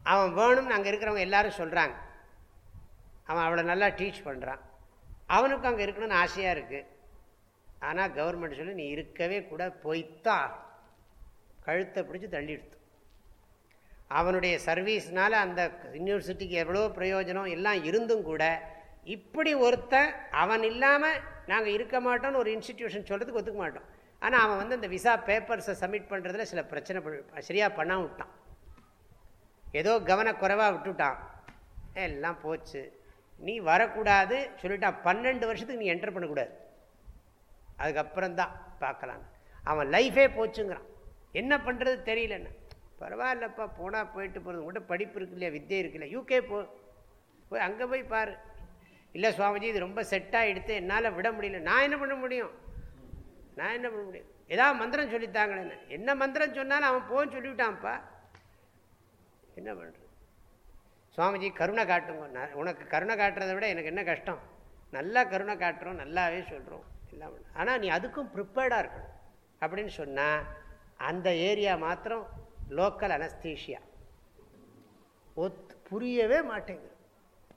அவன் வேணும்னு அங்கே இருக்கிறவங்க எல்லாரும் சொல்கிறாங்க அவன் அவளை நல்லா டீச் பண்ணுறான் அவனுக்கும் அங்கே இருக்கணும்னு ஆசையாக இருக்குது ஆனால் கவர்மெண்ட் சொல்லி நீ இருக்கவே கூட போய்த்தா. கழுத்தை பிடிச்சி தள்ளிடுத்து அவனுடைய சர்வீஸ்னால் அந்த யூனிவர்சிட்டிக்கு எவ்வளோ பிரயோஜனம் எல்லாம் இருந்தும் கூட இப்படி ஒருத்தன் அவன் இல்லாமல் நாங்கள் இருக்க மாட்டோம்னு ஒரு இன்ஸ்டிடியூஷன் சொல்கிறதுக்கு ஒத்துக்க மாட்டோம். ஆனால் அவன் வந்து அந்த விசா பேப்பர்ஸை சப்மிட் பண்ணுறதுல சில பிரச்சனை சரியாக பண்ண விட்டான். ஏதோ கவனக்குறைவாக விட்டுட்டான். எல்லாம் போச்சு. நீ வரக்கூடாது சொல்லிட்டான். பன்னெண்டு வருஷத்துக்கு நீ என்டர் பண்ணக்கூடாது. அதுக்கப்புறம் தான் பார்க்கலாம் அவன் லைஃபே போச்சுங்கிறான். என்ன பண்ணுறது தெரியலன்னு. பரவாயில்லப்பா போனால் போயிட்டு போகிறது உங்கள்கிட்ட படிப்பு இருக்கு இல்லையா? வித்தியை இருக்கு இல்லையா? யூகே போ. போய் அங்கே போய் பாரு. இல்லை சுவாமிஜி இது ரொம்ப செட்டாக எடுத்து என்னால் விட முடியல. நான் என்ன பண்ண முடியும்? நான் என்ன பண்ண முடியும்? ஏதாவது மந்திரம் சொல்லித்தாங்களேன்னு. என்ன மந்திரம் சொன்னாலும் அவன் போன்னு சொல்லிவிட்டான்ப்பா. என்ன பண்ணுறது சுவாமிஜி கருணை காட்டுங்க. உனக்கு கருணை காட்டுறதை விட எனக்கு என்ன கஷ்டம்? நல்லா கருணை காட்டுறோம் நல்லாவே சொல்கிறோம் எல்லாம் ஆனால் நீ அதுக்கும் ப்ரிப்பேர்டாக இருக்கணும். அப்படின்னு சொன்னால் அந்த ஏரியா மாத்திரம் லோக்கல் அனஸ்தீஷியா ஒத் புரியவே மாட்டேங்குது.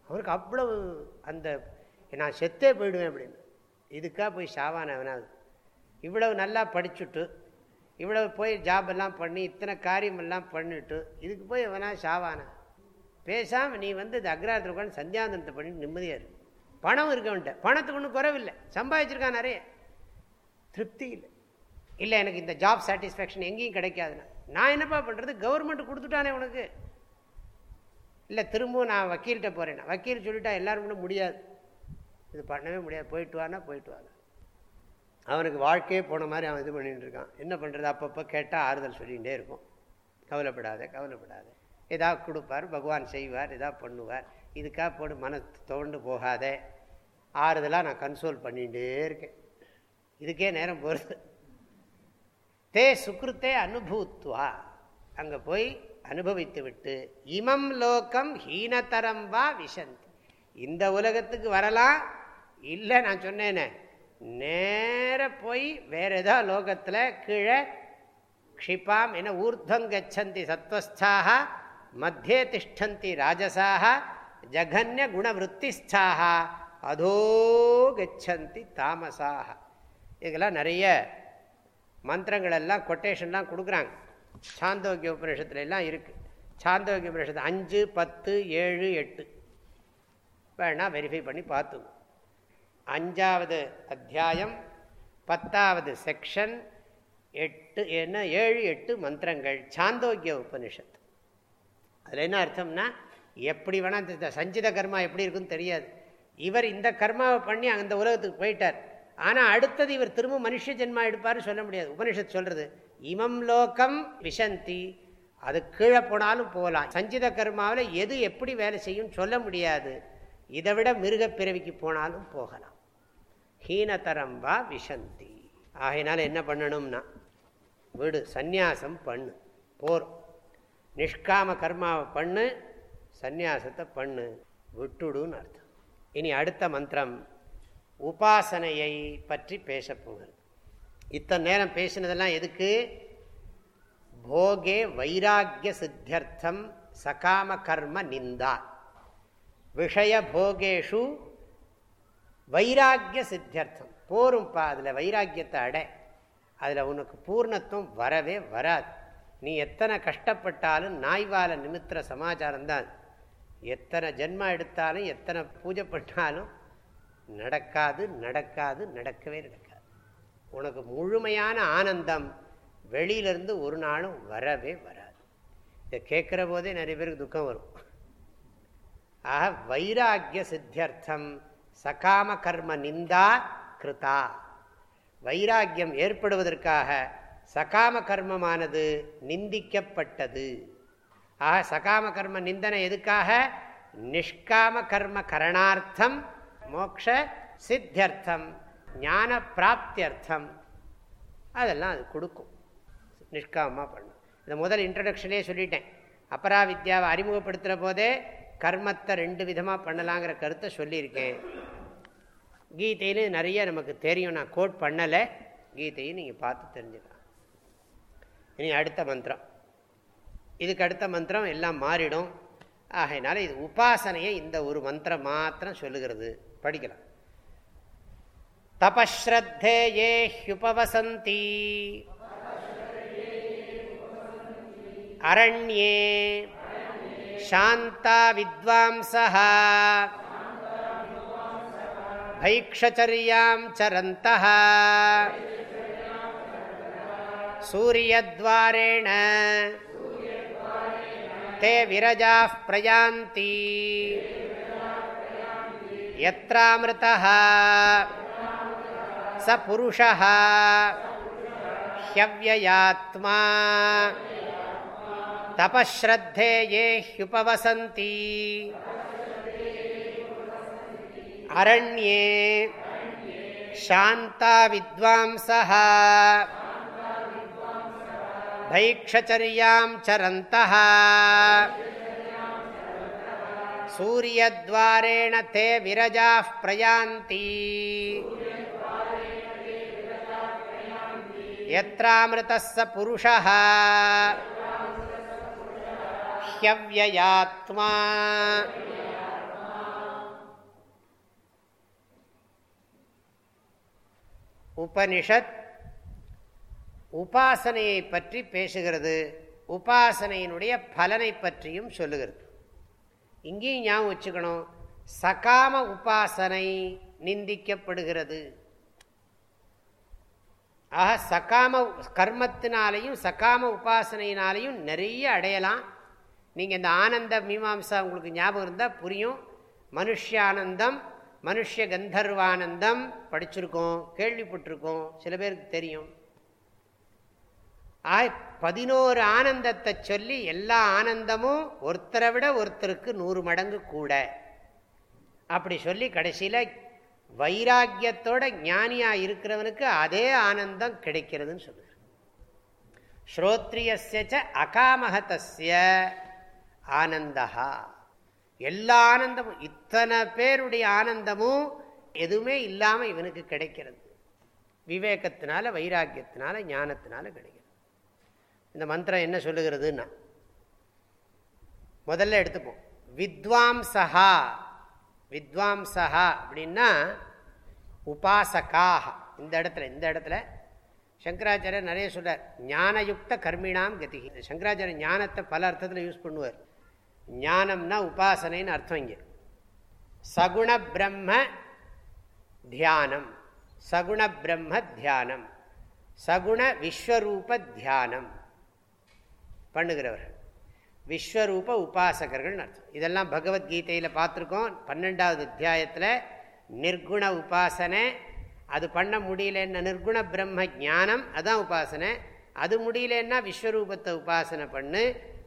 அவருக்கு அவ்வளவு அந்த நான் செத்தே போயிடுவேன் அப்படின்னு. இதுக்காக போய் சாவான அவனாது இவ்வளவு நல்லா படிச்சுட்டு இவ்வளவு போய் ஜாப் எல்லாம் பண்ணி இத்தனை காரியமெல்லாம் பண்ணிட்டு இதுக்கு போய் எவனா சாவானா? பேசாமல் நீ வந்து இந்த அக்ராரத்தில் உட்காந்து சந்தியாந்தனத்தை பண்ணி நிம்மதியாக இருக்கு பணம் இருக்கவன்ட்ட பணத்துக்கு ஒன்றும் குறவில்லை. சம்பாதிச்சிருக்கான் நிறைய. திருப்தி இல்லை. இல்லை எனக்கு இந்த ஜாப் சாட்டிஸ்ஃபேக்ஷன் எங்கேயும் கிடைக்காதுன்னா. நான் என்னப்பா பண்ணுறது கவர்மெண்ட் கொடுத்துட்டானே உனக்கு. இல்லை திரும்பவும் நான் வக்கீல்கிட்ட போகிறேன் வக்கீல் சொல்லிட்டா எல்லாரும் கூட முடியாது. இது பண்ணவே முடியாது. போயிட்டு வானா போயிட்டு வானா அவனுக்கு வாழ்க்கையே போன மாதிரி அவன் இது பண்ணிகிட்டு இருக்கான். என்ன பண்ணுறது அப்பப்போ கேட்டால் ஆறுதல் சொல்லிகிட்டே இருக்கும். கவலைப்படாத கவலைப்படாத. எதா கொடுப்பார் பகவான் செய்வார் எதா பண்ணுவார். இதுக்காக போடு மன தோண்டு போகாத. ஆறுதலாக நான் கன்சோல் பண்ணிகிட்டே இருக்கேன். இதுக்கே நேரம் போகிறது தே சுக்ருத்தே அனுபூத்வா. அங்கே போய் அனுபவித்து விட்டு இமம் லோகம் ஹீனதரம் வா விஷந்தி. இந்த உலகத்துக்கு வரலாம். இல்லை நான் சொன்னேனே. நேர போய் வேற ஏதோ லோகத்தில் கீழே க்ஷிப்பாம் என ஊர்தம் கச்சந்தி சத்வஸ்தாக மத்தியே திஷ்டந்தி ராஜசாக ஜகன்ய குணவருத்திஸ்தாக அதோ கச்சந்தி தாமசாக இதுக்கெல்லாம் நிறைய மந்திரங்கள் எல்லாம் கொட்டேஷன்லாம் கொடுக்குறாங்க சாந்தோக்கிய உபநிஷத்துல எல்லாம் இருக்குது சாந்தோக்கிய உபநிஷத்து அஞ்சு பத்து ஏழு எட்டு வேணால் வெரிஃபை பண்ணி பார்த்துக்கோ அஞ்சாவது அத்தியாயம் பத்தாவது செக்ஷன் எட்டு என்ன ஏழு எட்டு மந்திரங்கள் சாந்தோக்கிய உபனிஷத்து அதில் என்ன அர்த்தம்னா எப்படி வேணால் இந்த சஞ்சித கர்மா எப்படி இருக்குன்னு தெரியாது. இவர் இந்த கர்மாவை பண்ணி அந்த உலகத்துக்கு போயிட்டார். ஆனால் அடுத்தது இவர் திரும்ப மனுஷ ஜென்மா எடுப்பார்னு சொல்ல முடியாது. உபனிஷத் சொல்கிறது இமம் லோகம் விஷந்தி. அது கீழே போனாலும் போகலாம். சஞ்சித கர்மாவில் எது எப்படி வேலை செய்யும் சொல்ல முடியாது. இதை விட மிருகப்பிறவிக்கு போனாலும் போகலாம். ஹீனதரம் வா விஷந்தி. ஆகையினால என்ன பண்ணணும்னா விடு சந்நியாசம் பண்ணு. போர். நிஷ்காம கர்மாவை பண்ணு சந்நியாசத்தை பண்ணு விட்டுடுன்னு அர்த்தம். இனி அடுத்த மந்திரம் உபாசனையை பற்றி பேசப்போகிறது இத்தனை நேரம் பேசினதெல்லாம் எதுக்கு? போகே வைராக்கிய சித்தியர்த்தம் சகாம கர்ம நிந்தா. விஷய போகேஷு வைராக்கிய சித்தியர்த்தம். போரும்ப்பா அதில் வைராக்கியத்தை அடை. அதில் உனக்கு பூர்ணத்துவம் வரவே வராது. நீ எத்தனை கஷ்டப்பட்டாலும் நாய்வால நிமித்திர சமாச்சாரம் தான் எத்தனை ஜென்மா எடுத்தாலும் எத்தனை பூஜை பண்ணாலும் நடக்காது நடக்காது நடக்கவே நடக்காது. உனக்கு முழுமையான ஆனந்தம் வெளியிலிருந்து ஒரு நாளும் வரவே வராது. இதை கேட்குற போதே நிறைய பேருக்கு துக்கம் வரும். ஆக வைராக்கிய சித்தியர்த்தம். சகாம கர்ம நிந்தா கிருதா. வைராக்கியம் ஏற்படுவதற்காக சகாம கர்மமானது நிந்திக்கப்பட்டது. ஆக சகாம கர்ம நிந்தனை எதுக்காக? நிஷ்காம கர்ம கரணார்த்தம் மோக்ஷ சித்தியர்த்தம் ஞான பிராப்தியர்த்தம். அதெல்லாம் அது கொடுக்கும். நிஷ்காமமாக பண்ணும். இந்த முதல் இன்ட்ரடக்ஷனே சொல்லிட்டேன். அபரா வித்யாவை அறிமுகப்படுத்துகிற போதே கர்மத்தை ரெண்டு விதமாக பண்ணலாங்கிற கருத்தை சொல்லியிருக்கேன். கீதையிலும் நிறைய நமக்கு தெரியும். நான் கோட் பண்ணலை. கீதையும் நீங்கள் பார்த்து தெரிஞ்சுக்கணும் இனி அடுத்த மந்திரம் இதுக்கு அடுத்த மந்திரம் எல்லாம் மாறிடும் ஆகையினால இது உபாசனையை இந்த ஒரு மந்திரம் மாத்திரம் சொல்லுகிறது படிக்கலாம் தபஸ்ரத்தே ஏ ஹுபவசந்தி அரண்யே சாந்தா வித்வாம்சா भैक्षचर्यां चरन्तः सूर्यद्वारेण ते विरजाः प्रयान्ति यत्रामृतः स पुरुषः ह्यव्ययात्मा तपःश्रद्धे ये ह्युपवसन्ति अरण्ये शान्ता विद्वांसः भैक्षचर्यां चरन्तः सूर्यद्वारेण ते विरजाः प्रयान्ति यत्रामृतः स पुरुषः ह्यव्ययात्मा உபனிஷத் உபாசனையை பற்றி பேசுகிறது. உபாசனையினுடைய பலனை பற்றியும் சொல்லுகிறது. இங்கேயும் ஞாபகம் வச்சுக்கணும். சகாம உபாசனை நிந்திக்கப்படுகிறது. ஆக சகாம கர்மத்தினாலையும் சகாம உபாசனையினாலையும் நிறைய அடையலாம். நீங்கள் இந்த ஆனந்த மீமாம்சா உங்களுக்கு ஞாபகம் இருந்தால் புரியும். மனுஷியானந்தம் மனுஷ கந்தர்வானந்தம் படிச்சிருக்கோம் கேள்விப்பட்டிருக்கோம். சில பேருக்கு தெரியும். பதினோரு ஆனந்தத்தை சொல்லி எல்லா ஆனந்தமும் ஒருத்தரை விட ஒருத்தருக்கு நூறு மடங்கு கூட. அப்படி சொல்லி கடைசியில் வைராக்கியத்தோட ஞானியாக இருக்கிறவனுக்கு அதே ஆனந்தம் கிடைக்கிறதுன்னு சொல்லுது ஸ்ரோத்ரியச அகாமகத்திய ஆனந்தா எல்லா ஆனந்தமும் இத்தனை பேருடைய ஆனந்தமும் எதுவுமே இல்லாமல் இவனுக்கு கிடைக்கிறது. விவேகத்தினால வைராக்கியத்தினால ஞானத்தினால கிடைக்கிறது. இந்த மந்திரம் என்ன சொல்லுகிறதுன்னா முதல்ல எடுத்துப்போம். வித்வாம்சா வித்வாம்சா அப்படின்னா உபாசகாக இந்த இடத்துல இந்த இடத்துல சங்கராச்சாரியர் நிறைய சொல்கிறார் ஞானயுக்த கர்மிணாம் கதி சங்கராச்சாரியர் ஞானத்தை பல அர்த்தத்தில் யூஸ் பண்ணுவார். ஞானம்னா உபாசனைன்னு அர்த்தம் இங்கே. சகுண பிரம்ம தியானம். சகுண பிரம்ம தியானம். சகுண விஸ்வரூப தியானம். பண்ணுகிறவர்கள். விஸ்வரூப உபாசகர்கள்னு அர்த்தம். இதெல்லாம் பகவத்கீதையில் பார்த்துருக்கோம். பன்னெண்டாவது அத்தியாயத்தில் நிர்குண உபாசனை அது பண்ண முடியலன்னா நிர்குண பிரம்ம ஜானம் அதான் உபாசனை. அது முடியலன்னா விஸ்வரூபத்தை உபாசனை பண்ணு.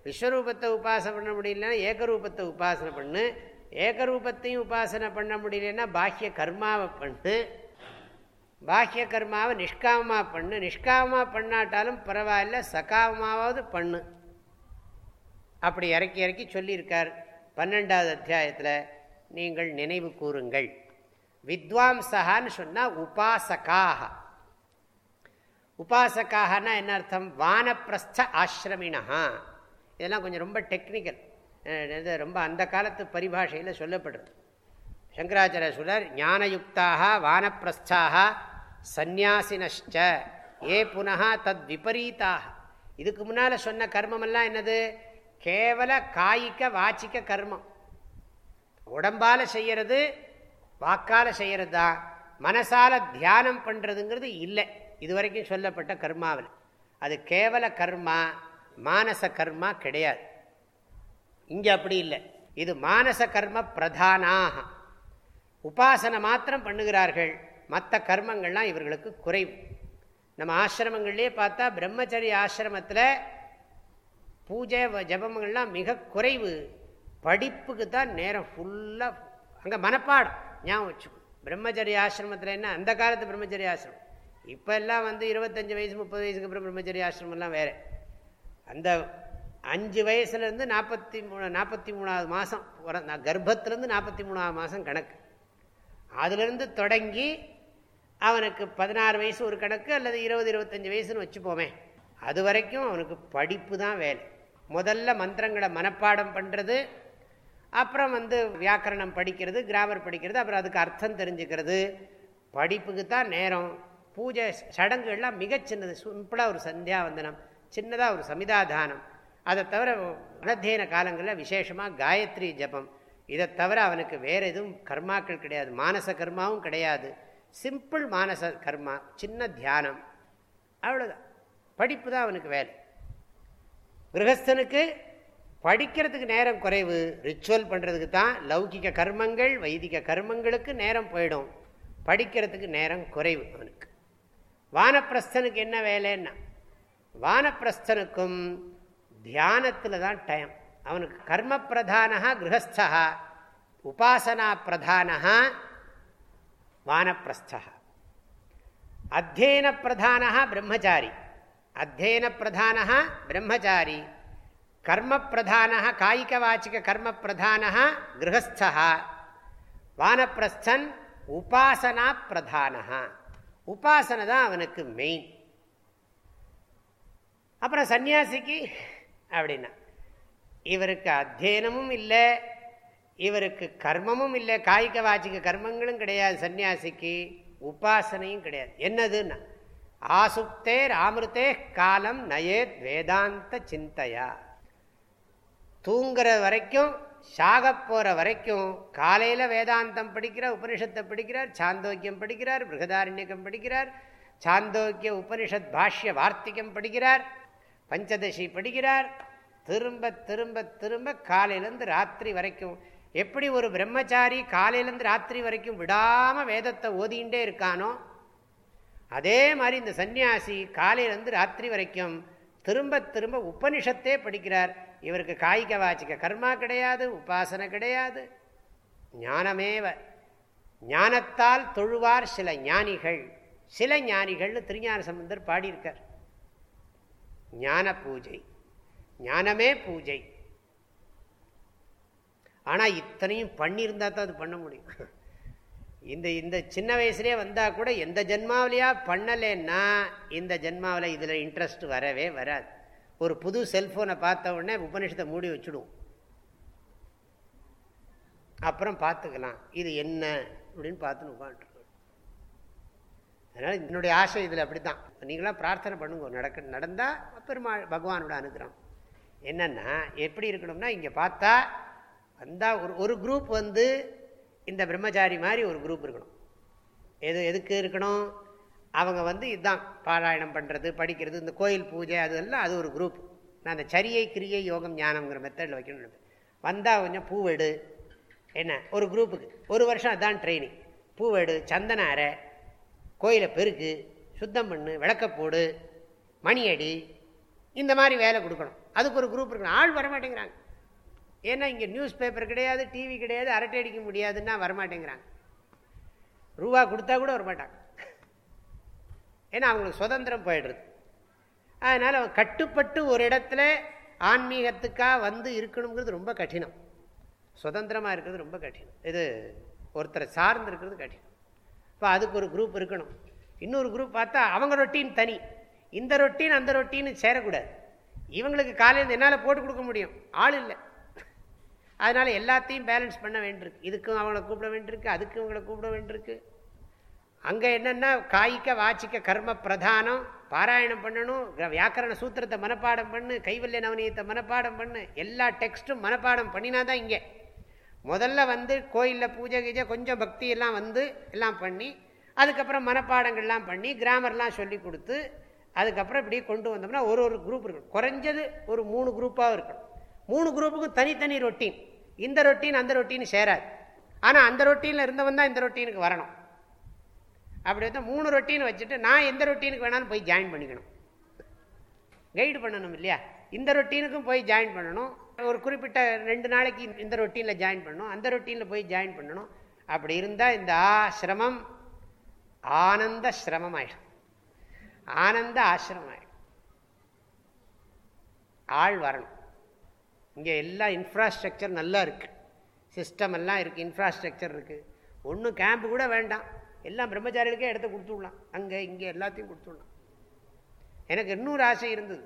விஸ்வரூபத்தை உபாசனை பண்ண முடியலன்னா ஏகரூபத்தை உபாசனை பண்ணு. ஏகரூபத்தையும் உபாசனை பண்ண முடியலன்னா பாக்கிய கர்மாவை பண்ணு. பாக்கிய கர்மாவை நிஷ்காமமாக பண்ணு. நிஷ்காமமாக பண்ணாட்டாலும் பரவாயில்ல சகாமமாவது பண்ணு. அப்படி இறக்கி இறக்கி சொல்லியிருக்கார் பன்னெண்டாவது அத்தியாயத்தில் நீங்கள் நினைவு கூறுங்கள். வித்வாம்சகான்னு சொன்னால் உபாசகாக உபாசகாகனா என்ன அர்த்தம்? வானப்பிரஸ்த ஆசிரமினா இதெல்லாம் கொஞ்சம் ரொம்ப டெக்னிக்கல். இது ரொம்ப அந்த காலத்து பரிபாஷையில் சொல்லப்படுறது சங்கராச்சாரிய சொல்றார் ஞானயுக்தாக வானப்பிரஸ்தாக சந்நியாசினஷ்ட ஏ புனகா தத் விபரீதாக இதுக்கு முன்னால் சொன்ன கர்மமெல்லாம் என்னது? கேவல காய்க்க வாச்சிக்க கர்மம். உடம்பால் செய்யறது வாக்கால் செய்கிறது தான் மனசால தியானம் பண்ணுறதுங்கிறது இல்லை. இதுவரைக்கும் சொல்லப்பட்ட கர்மாவில். அது கேவல கர்மா மானச கர்மா கிடையாது. இங்கே அப்படி இல்லை. இது மானச கர்ம பிரதானாக. உபாசனை மாத்திரம் பண்ணுகிறார்கள். மற்ற கர்மங்கள்லாம் இவர்களுக்கு குறைவு. நம்ம ஆசிரமங்கள்லேயே பார்த்தா பிரம்மச்சரிய ஆசிரமத்தில் பூஜை ஜபங்கள்லாம் மிக குறைவு. படிப்புக்கு தான் நேரம் ஃபுல்லாக அங்கே மனப்பாடம். ஞாபகம் வச்சுக்கணும் பிரம்மச்சரிய ஆசிரமத்தில் என்ன? அந்த காலத்து பிரம்மச்சரிய ஆசிரமம். இப்போ எல்லாம் வந்து இருபத்தஞ்சி வயசு முப்பது வயசுக்கு அப்புறம் பிரம்மச்சரிய ஆசிரமெல்லாம் வேறு. அந்த அஞ்சு வயசுலேருந்து நாற்பத்தி மூணு நாற்பத்தி மூணாவது மாதம் கர்ப்பத்துலேருந்து நாற்பத்தி மூணாவது மாதம் கணக்கு. அதுலேருந்து தொடங்கி அவனுக்கு பதினாறு வயசு ஒரு கணக்கு அல்லது இருபது இருபத்தஞ்சி வயசுன்னு வச்சுப்போமே. அது வரைக்கும் அவனுக்கு படிப்பு தான் வேலை. முதல்ல மந்திரங்களை மனப்பாடம் பண்ணுறது அப்புறம் வந்து வியாக்கரணம் படிக்கிறது கிராமர் படிக்கிறது அப்புறம் அதுக்கு அர்த்தம் தெரிஞ்சுக்கிறது. படிப்புக்கு தான் நேரம். பூஜை சடங்குகள்லாம் மிக சின்னது. சிம்பிளாக ஒரு சந்தியாவந்தனம் சின்னதாக ஒரு சமிதாதானம். அதை தவிர அனத்தியன காலங்களில் விசேஷமாக காயத்ரி ஜபம். இதை தவிர அவனுக்கு வேறு எதுவும் கர்மாக்கள் கிடையாது. மானச கர்மாவும் கிடையாது. சிம்பிள் மானச கர்மா சின்ன தியானம். அவ்வளோதான் படிப்பு தான் அவனுக்கு வேலை. கிரகஸ்தனுக்கு படிக்கிறதுக்கு நேரம் குறைவு ரிச்சுவல் பண்ணுறதுக்கு தான் லௌகிக கர்மங்கள் வைதிக கர்மங்களுக்கு நேரம் போயிடும். படிக்கிறதுக்கு நேரம் குறைவு அவனுக்கு. வானப்பிரஸ்தனுக்கு என்ன வேலைன்னா வானப்பிரஸ்தனுக்கும் தியானத்தில் தான் டைம் அவனுக்கு கர்ம பிரதானா கிரகஸ்தா உபாசனா பிரதானா வானப்பிரஸ்தா அத்தியன பிரதானா பிரம்மச்சாரி. அத்தியன பிரதானா பிரம்மச்சாரி. கர்ம பிரதான காய்கவாச்சிக கர்ம பிரதான கிரகஸ்தா வானப்பிரஸ்தன் உபாசனா பிரதான உபாசனை தான் அவனுக்கு மெயின் அப்புறம் சன்னியாசிக்கு அப்படின்னா இவருக்கு அத்தியனமும் இல்லை இவருக்கு கர்மமும் இல்லை காய்க வாச்சிக்கு கர்மங்களும் கிடையாது சன்னியாசிக்கு உபாசனையும் கிடையாது. என்னதுன்னா ஆசுப்தே ஆமிருத்தே காலம் நயேத் வேதாந்த சிந்தையா. தூங்குற வரைக்கும் சாக போகிற வரைக்கும் காலையில் வேதாந்தம் படிக்கிறார் உபனிஷத்தை படிக்கிறார் சாந்தோக்கியம் படிக்கிறார் பிருகதாரண்யக்கம் படிக்கிறார் சாந்தோக்கிய உபனிஷத் பாஷ்ய வார்த்திகம் படிக்கிறார் பஞ்சதசி படிக்கிறார். திரும்ப திரும்ப திரும்ப காலையிலேருந்து ராத்திரி வரைக்கும் எப்படி ஒரு பிரம்மச்சாரி காலையிலேருந்து ராத்திரி வரைக்கும் விடாமல் வேதத்தை ஓதிண்டே இருக்கானோ அதே மாதிரி இந்த சன்னியாசி காலையிலேருந்து ராத்திரி வரைக்கும் திரும்ப திரும்ப உபனிஷத்தே படிக்கிறார். இவருக்கு காய்க வாச்சிக்க கர்மா கிடையாது உபாசனை கிடையாது. ஞானமேவ. ஞானத்தால் தொழுவார் சில ஞானிகள். சில ஞானிகள்னு திருஞான சம்பந்தர் பாடியிருக்கார். ஞான பூஜை. ஞானமே பூஜை. ஆனால் இத்தனையும் பண்ணியிருந்தா தான் அது பண்ண முடியும். இந்த இந்த சின்ன வயசுலேயே வந்தால் கூட எந்த ஜென்மாவிலையா பண்ணலைன்னா இந்த ஜென்மாவில் இதில் இன்ட்ரெஸ்ட் வரவே வராது. ஒரு புது செல்ஃபோனை பார்த்த உடனே உபநிஷத்தை மூடி வச்சுடுவோம். அப்புறம் பார்த்துக்கலாம். இது என்ன அப்படின்னு பார்த்துன்னு உட்காந்துருக்கோம் அதனால் என்னுடைய ஆசை இதில் அப்படி தான் நீங்களாம் பிரார்த்தனை பண்ணுங்க. நடக்க நடந்தால் பெருமாள் பகவானோட அனுகிரகம். என்னென்னா எப்படி இருக்கணும்னா இங்கே பார்த்தா வந்தால் ஒரு ஒரு குரூப் வந்து இந்த பிரம்மச்சாரி மாதிரி ஒரு குரூப் இருக்கணும். எது எதுக்கு இருக்கணும்? அவங்க வந்து இதுதான் பாராயணம் பண்ணுறது படிக்கிறது இந்த கோயில் பூஜை அதெல்லாம் அது ஒரு குரூப் நான் அந்த சரியை கிரியை யோகம் ஞானம்ங்கிற மெத்தடில் வைக்கணும் வந்தால் கொஞ்சம் பூவெடு என்ன? ஒரு குரூப்புக்கு ஒரு வருஷம் அதுதான் ட்ரைனிங் பூவெடு சந்தன அரை கோயிலை பெருக்கு சுத்தம் பண்ணு விளக்கப்போடு மணி அடி இந்த மாதிரி வேலை கொடுக்கணும். அதுக்கு ஒரு குரூப் இருக்கணும். ஆள் வரமாட்டேங்கிறாங்க. ஏன்னா இங்கே நியூஸ் பேப்பர் கிடையாது டிவி கிடையாது அரட்டை அடிக்க முடியாதுன்னா வரமாட்டேங்கிறாங்க. ரூபா கொடுத்தா கூட வரமாட்டாங்க. ஏன்னா அவங்களுக்கு சுதந்திரம் போயிடுறது. அதனால் அவன் கட்டுப்பட்டு ஒரு இடத்துல ஆன்மீகத்துக்காக வந்து இருக்கணுங்கிறது ரொம்ப கடினம். சுதந்திரமாக இருக்கிறது ரொம்ப கடினம். இது ஒருத்தரை சார்ந்து இருக்கிறது கடினம். இப்போ அதுக்கு ஒரு குரூப் இருக்கணும். இன்னொரு குரூப் பார்த்தா அவங்க ரொட்டீன் தனி. இந்த ரொட்டீன் அந்த ரொட்டீனு சேரக்கூடாது. இவங்களுக்கு காலையில் என்னால் போட்டு கொடுக்க முடியும். ஆள் இல்லை. அதனால் எல்லாத்தையும் பேலன்ஸ் பண்ண வேண்டியிருக்கு. இதுக்கும் அவங்கள கூப்பிட வேண்டியிருக்கு அதுக்கும் இவங்களை கூப்பிட வேண்டியிருக்கு. அங்கே என்னென்னா காய்க்க வாச்சிக்க கர்ம பிரதானம் பாராயணம் பண்ணணும் வியாக்கரண சூத்திரத்தை மனப்பாடம் பண்ணு கைவல்ய நவனியத்தை மனப்பாடம் பண்ணு எல்லா டெக்ஸ்ட்டும் மனப்பாடம் பண்ணினா தான் இங்கே. முதல்ல வந்து கோயிலில் பூஜை கீஜை கொஞ்சம் பக்தி எல்லாம் வந்து எல்லாம் பண்ணி அதுக்கப்புறம் மனப்பாடங்கள்லாம் பண்ணி கிராமர்லாம் சொல்லி கொடுத்து அதுக்கப்புறம் இப்படி கொண்டு வந்தோம்னா ஒரு ஒரு குரூப் இருக்கணும். குறைஞ்சது ஒரு மூணு குரூப்பாக இருக்கணும். மூணு குரூப்புக்கும் தனித்தனி ரொட்டீன். இந்த ரொட்டீன் அந்த ரொட்டீன் சேராது. ஆனால் அந்த ரொட்டீனில் இருந்தவன் தான் இந்த ரொட்டீனுக்கு வரணும். அப்படி வந்து மூணு ரொட்டீன் வச்சுட்டு நான் எந்த ரொட்டீனுக்கு வேணாலும் போய் ஜாயின் பண்ணிக்கணும். கைடு பண்ணணும் இல்லையா? இந்த ரொட்டீனுக்கும் போய் ஜாயின் பண்ணணும். ஒரு குறிப்பிட்ட ரெண்டு நாளைக்கு இந்த ரொட்டீனில் ஜாயின் பண்ணணும். அந்த ரொட்டீனில் போய் ஜாயின் பண்ணணும். அப்படி இருந்தால் இந்த ஆசிரமம் ஆனந்த சிரமம் ஆயிடும் ஆனந்த ஆசிரமம் ஆயிடும் ஆள் வரணும். இங்கே எல்லா இன்ஃப்ராஸ்ட்ரக்சர் நல்லா இருக்குது சிஸ்டம் எல்லாம் இருக்குது இன்ஃப்ராஸ்ட்ரக்சர் இருக்குது ஒன்றும் கேம்ப் கூட வேண்டாம். எல்லாம் பிரம்மச்சாரிகளுக்கே இடத்த கொடுத்துடலாம். அங்கே இங்கே எல்லாத்தையும் கொடுத்துடலாம். எனக்கு இன்னொரு ஆசை இருந்தது.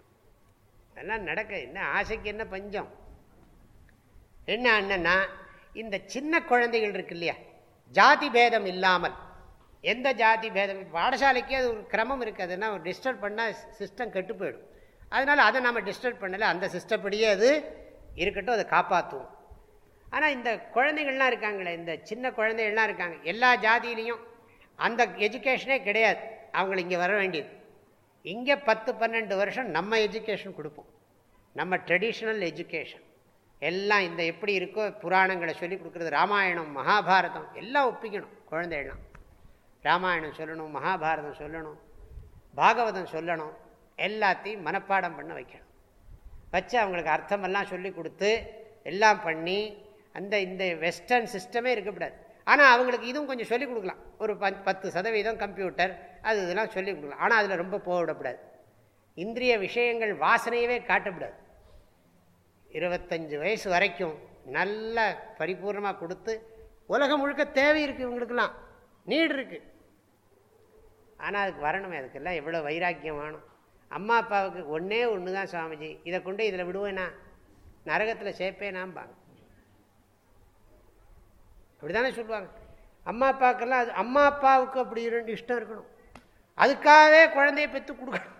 அதெல்லாம் நடக்க என்ன ஆசைக்கு என்ன பஞ்சம்? என்ன என்னன்னா இந்த சின்ன குழந்தைகள் இருக்கு இல்லையா? ஜாதி பேதம் இல்லாமல். எந்த ஜாதி பேதம்? பாடசாலைக்கே அது ஒரு கிரமம் இருக்குது அதுனா டிஸ்டர்ப் பண்ணால் சிஸ்டம் கெட்டு போயிடும். அதனால் அதை நம்ம டிஸ்டர்ப் பண்ணலை. அந்த சிஸ்டப்படியே அது இருக்கட்டும் அதை காப்பாற்றுவோம் ஆனால் இந்த குழந்தைகள்லாம் இருக்காங்களே இந்த சின்ன குழந்தைகள்லாம் இருக்காங்க எல்லா ஜாதியிலையும் அந்த எஜுகேஷனே கிடையாது. அவங்களை இங்கே வர வேண்டியது. இங்கே பத்து பன்னெண்டு வருஷம் நம்ம எஜுகேஷன் கொடுப்போம். நம்ம ட்ரெடிஷ்னல் எஜுகேஷன் எல்லாம் இந்த எப்படி இருக்கோ புராணங்களை சொல்லி கொடுக்குறது ராமாயணம் மகாபாரதம் எல்லாம் ஒப்பிக்கணும் குழந்தைகள்லாம். ராமாயணம் சொல்லணும் மகாபாரதம் சொல்லணும் பாகவதம் சொல்லணும் எல்லாத்தையும் மனப்பாடம் பண்ண வைக்கணும். வச்சு அவங்களுக்கு அர்த்தமெல்லாம் சொல்லி கொடுத்து எல்லாம் பண்ணி அந்த இந்த வெஸ்டர்ன் சிஸ்டமே இருக்கக்கூடாது ஆனால் அவங்களுக்கு இதுவும் கொஞ்சம் சொல்லிக் கொடுக்கலாம். ஒரு பத்து சதவீதம் கம்ப்யூட்டர் அது இதெல்லாம் சொல்லிக் கொடுக்கலாம். ஆனால் அதில் ரொம்ப போகவிடக்கூடாது இந்திரிய விஷயங்கள் வாசனையவே காட்டக்கூடாது இருபத்தஞ்சு வயசு வரைக்கும் நல்ல பரிபூர்ணமாக கொடுத்து உலகம் முழுக்க தேவை இருக்குது இவங்களுக்கெல்லாம். நீடு இருக்குது ஆனால் அதுக்கு வரணுமே. அதுக்கெல்லாம் எவ்வளோ வைராக்கியம் வேணும்? அம்மா அப்பாவுக்கு ஒன்றே ஒன்று தான் சுவாமிஜி. இதை கொண்டு இதில் விடுவேனா? நரகத்தில் சேர்ப்பேனாம்பாங்க. அப்படி தானே சொல்லுவாங்க. அம்மா அப்பாவுக்கெல்லாம் அது அம்மா அப்பாவுக்கு அப்படி ரெண்டு இஷ்டம் இருக்கணும். அதுக்காகவே குழந்தைய பெற்று கொடுக்கணும்.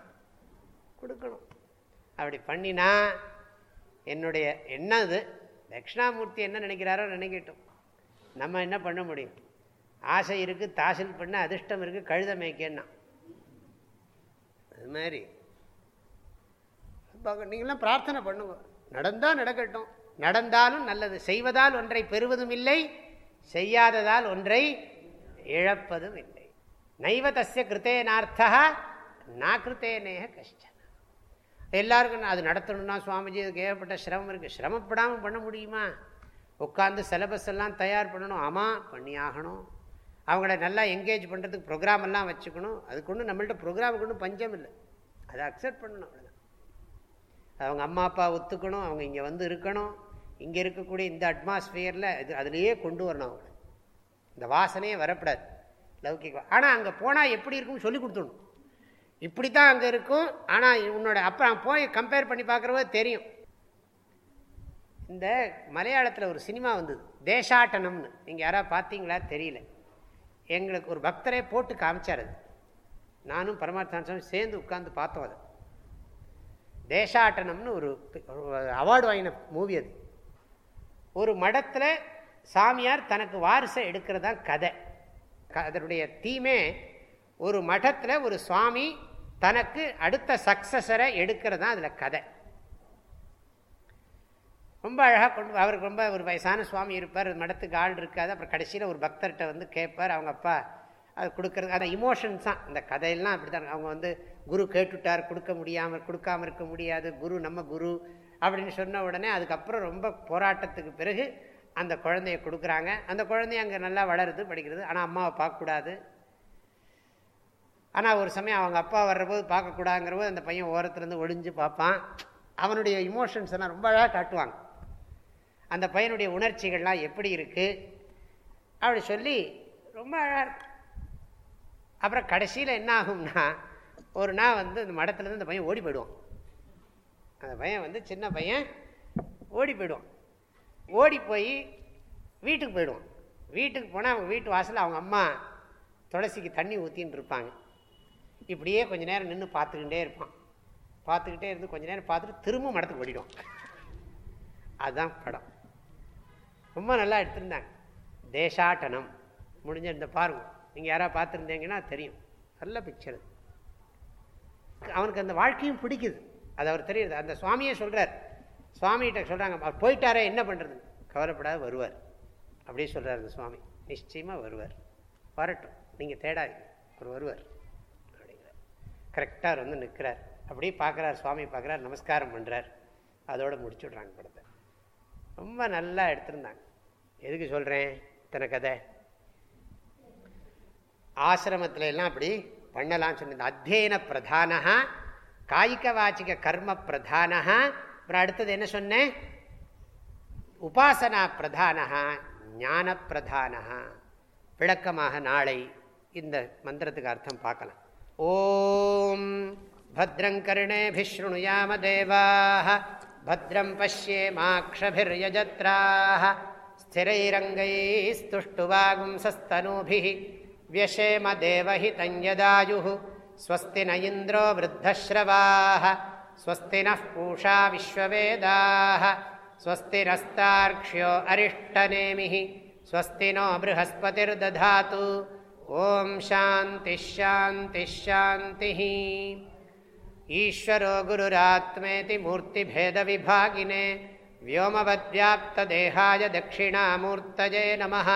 கொடுக்கணும். அப்படி பண்ணினா என்னுடைய என்ன இது தட்சிணாமூர்த்தி என்ன நினைக்கிறாரோ நினைக்கட்டும். நம்ம என்ன பண்ண முடியும்? ஆசை இருக்குது தாசில் பண்ண அதிர்ஷ்டம் இருக்குது கழுத மேய்க்கன்னா. அது மாதிரி. நீங்களாம் பிரார்த்தனை பண்ணுங்க. நடந்தால் நடக்கட்டும். நடந்தாலும் நல்லது. செய்வதால் ஒன்றை பெறுவதும் இல்லை. செய்யாததால் ஒன்றை இழப்பதும் இல்லை. நைவ தசிய கிருத்தேனார்த்தா நான் கிருத்தேனேக கஷ்டம் எல்லாருக்கும் அது நடத்தணும்னா சுவாமிஜி அதுக்கு ஏற்பட்ட சிரமம் இருக்குது சிரமப்படாமல் பண்ண முடியுமா? உட்காந்து சிலபஸ் எல்லாம் தயார் பண்ணணும். ஆமாம் பண்ணி ஆகணும் அவங்கள நல்லா என்கேஜ் பண்ணுறதுக்கு ப்ரோக்ராம் எல்லாம் வச்சுக்கணும். அதுக்கு ஒன்றும் நம்மள்ட்ட ப்ரோக்ராமுக்கு ஒன்றும் பஞ்சம் இல்லை. அதை அக்செப்ட் பண்ணணும் அவங்க அம்மா அப்பா ஒத்துக்கணும் அவங்க இங்கே வந்து இருக்கணும். இங்கே இருக்கக்கூடிய இந்த அட்மாஸ்பியரில் இது அதுலேயே கொண்டு வரணும் அவங்களை. இந்த வாசனையே வரப்படாது. லௌகிகம். ஆனால் அங்கே போனால் எப்படி இருக்கும்னு சொல்லி கொடுத்துடணும். இப்படி தான் அங்கே இருக்கும். ஆனால் உன்னோட அப்புறம் போய் கம்பேர் பண்ணி பார்க்குறவ தெரியும். இந்த மலையாளத்தில் ஒரு சினிமா வந்தது. தேசாட்டனம்னு. நீங்கள் யாராவது பார்த்தீங்களா? தெரியல. எங்களுக்கு ஒரு பக்தரே போட்டு காமிச்சார் அது. நானும் பரமார்த்தான் சேர்ந்து உட்காந்து பார்த்தோம் அதை. தேசாட்டனம்னு ஒரு அவார்டு வாங்கின மூவி அது. ஒரு மடத்தில் சாமியார் தனக்கு வாரிசை எடுக்கிறதா கதை. அதனுடைய தீமே ஒரு மடத்தில் ஒரு சுவாமி தனக்கு அடுத்த சக்சஸரை எடுக்கிறது தான் அதில் கதை. ரொம்ப அழகாக கொண்டு அவருக்கு ரொம்ப ஒரு வயசான சுவாமி இருப்பார் மடத்துக்கு ஆள் இருக்காது அப்புறம் கடைசியில் ஒரு பக்தர்கிட்ட வந்து கேட்பார் அவங்க அப்பா அது கொடுக்கறது. அந்த இமோஷன்ஸ் தான். இந்த கதையெல்லாம் அப்படி தான் அவங்க வந்து குரு கேட்டுட்டார் கொடுக்க முடியாமல் கொடுக்காமல் இருக்க முடியாது. குரு நம்ம குரு அப்படின்னு சொன்ன உடனே அதுக்கப்புறம் ரொம்ப போராட்டத்துக்கு பிறகு அந்த குழந்தைய கொடுக்குறாங்க. அந்த குழந்தைய அங்கே நல்லா வளருது படிக்கிறது. ஆனால் அம்மாவை பார்க்கக்கூடாது. ஆனால் ஒரு சமயம் அவங்க அப்பா வர்றபோது பார்க்கக்கூடாதுங்கிறபோது அந்த பையன் ஓரத்துலேருந்து ஒளிஞ்சு பார்ப்பான். அவனுடைய இமோஷன்ஸ் எல்லாம் ரொம்ப அழகாக காட்டுவாங்க. அந்த பையனுடைய உணர்ச்சிகள்லாம் எப்படி இருக்குது அப்படி சொல்லி ரொம்ப அழகாக இருக்கும் அப்புறம் கடைசியில் என்ன ஆகும்னா ஒரு நாள் வந்து இந்த மடத்துலேருந்து அந்த பையன் ஓடி போயிடுவான். அந்த பையன் வந்து சின்ன பையன் ஓடி போயிடுவான். ஓடி போய் வீட்டுக்கு போயிடுவான். வீட்டுக்கு போனால் அவங்க வீட்டு வாசலில் அவங்க அம்மா துளசிக்கு தண்ணி ஊற்றின்னு இருப்பாங்க. இப்படியே கொஞ்ச நேரம் நின்று பார்த்துக்கிட்டே இருப்பான். பார்த்துக்கிட்டே இருந்து கொஞ்ச நேரம் பார்த்துட்டு திரும்ப மடத்துக்கு ஓடிடுவான். அதுதான் படம். ரொம்ப நல்லா எடுத்திருந்தாங்க. தேசாட்டனம். முடிஞ்ச பாருங்கள் நீங்கள் யாராவது பார்த்துருந்தீங்கன்னா தெரியும். நல்ல பிக்சர் அவனுக்கு அந்த வாழ்க்கையும் பிடிக்குது. அது அவர் தெரியுது. அந்த சுவாமியே சொல்கிறார் சுவாமிகிட்ட சொல்கிறாங்க அவர் போயிட்டாரே என்ன பண்ணுறது கவலைப்படாத வருவார். அப்படியே சொல்கிறார் அந்த சுவாமி. நிச்சயமாக வருவார். வரட்டும். நீங்கள் தேடாதீங்க. அவர் வருவார். அப்படிங்கிறார். கரெக்டாக வந்து நிற்கிறார் அப்படியே பார்க்குறார் சுவாமி பார்க்குறார் நமஸ்காரம் பண்ணுறார் அதோடு முடிச்சுட்றாங்க படத்தை. ரொம்ப நல்லா எடுத்திருந்தாங்க. எதுக்கு சொல்கிறேன் இத்தனை கதை. ஆசிரமத்தில் எல்லாம் அப்படி பண்ணலாம் சொன்ன அத்தியன பிரதானா காய்க வாச்சிக கர்ம பிரதானா அப்புறம் அடுத்தது என்ன சொன்னேன் உபாசனா பிரதானா ஞான பிரதானா விளக்கமாக நாளை இந்த மந்திரத்துக்கு அர்த்தம் பார்க்கலாம் ஓம் भद्रङ्कर्णेभिशृणुयाम देवाः भद्रं पश्येमाक्षभिर्यजत्राः स्थिरैरङ्गैस्तुष्टुवागुंसस्तनूभिः व्यशेम देवहितं यदायुः स्वस्ति न इन्द्रो वृद्धश्रवाः स्वस्ति नः पूषा विश्ववेदाः स्वस्ति नस्तार्क्ष्यो अरिष्टनेमिः स्वस्ति नो बृहस्पतिर्दधातु ॐ शान्तिश्शान्तिश्शान्तिः ईश्वरो गुरुरात्मेति मूर्तिभेदविभागिने व्योमवद्व्याप्तदेहाय दक्षिणामूर्तये नमः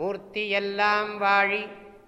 मूर्तियेल्लां वाळि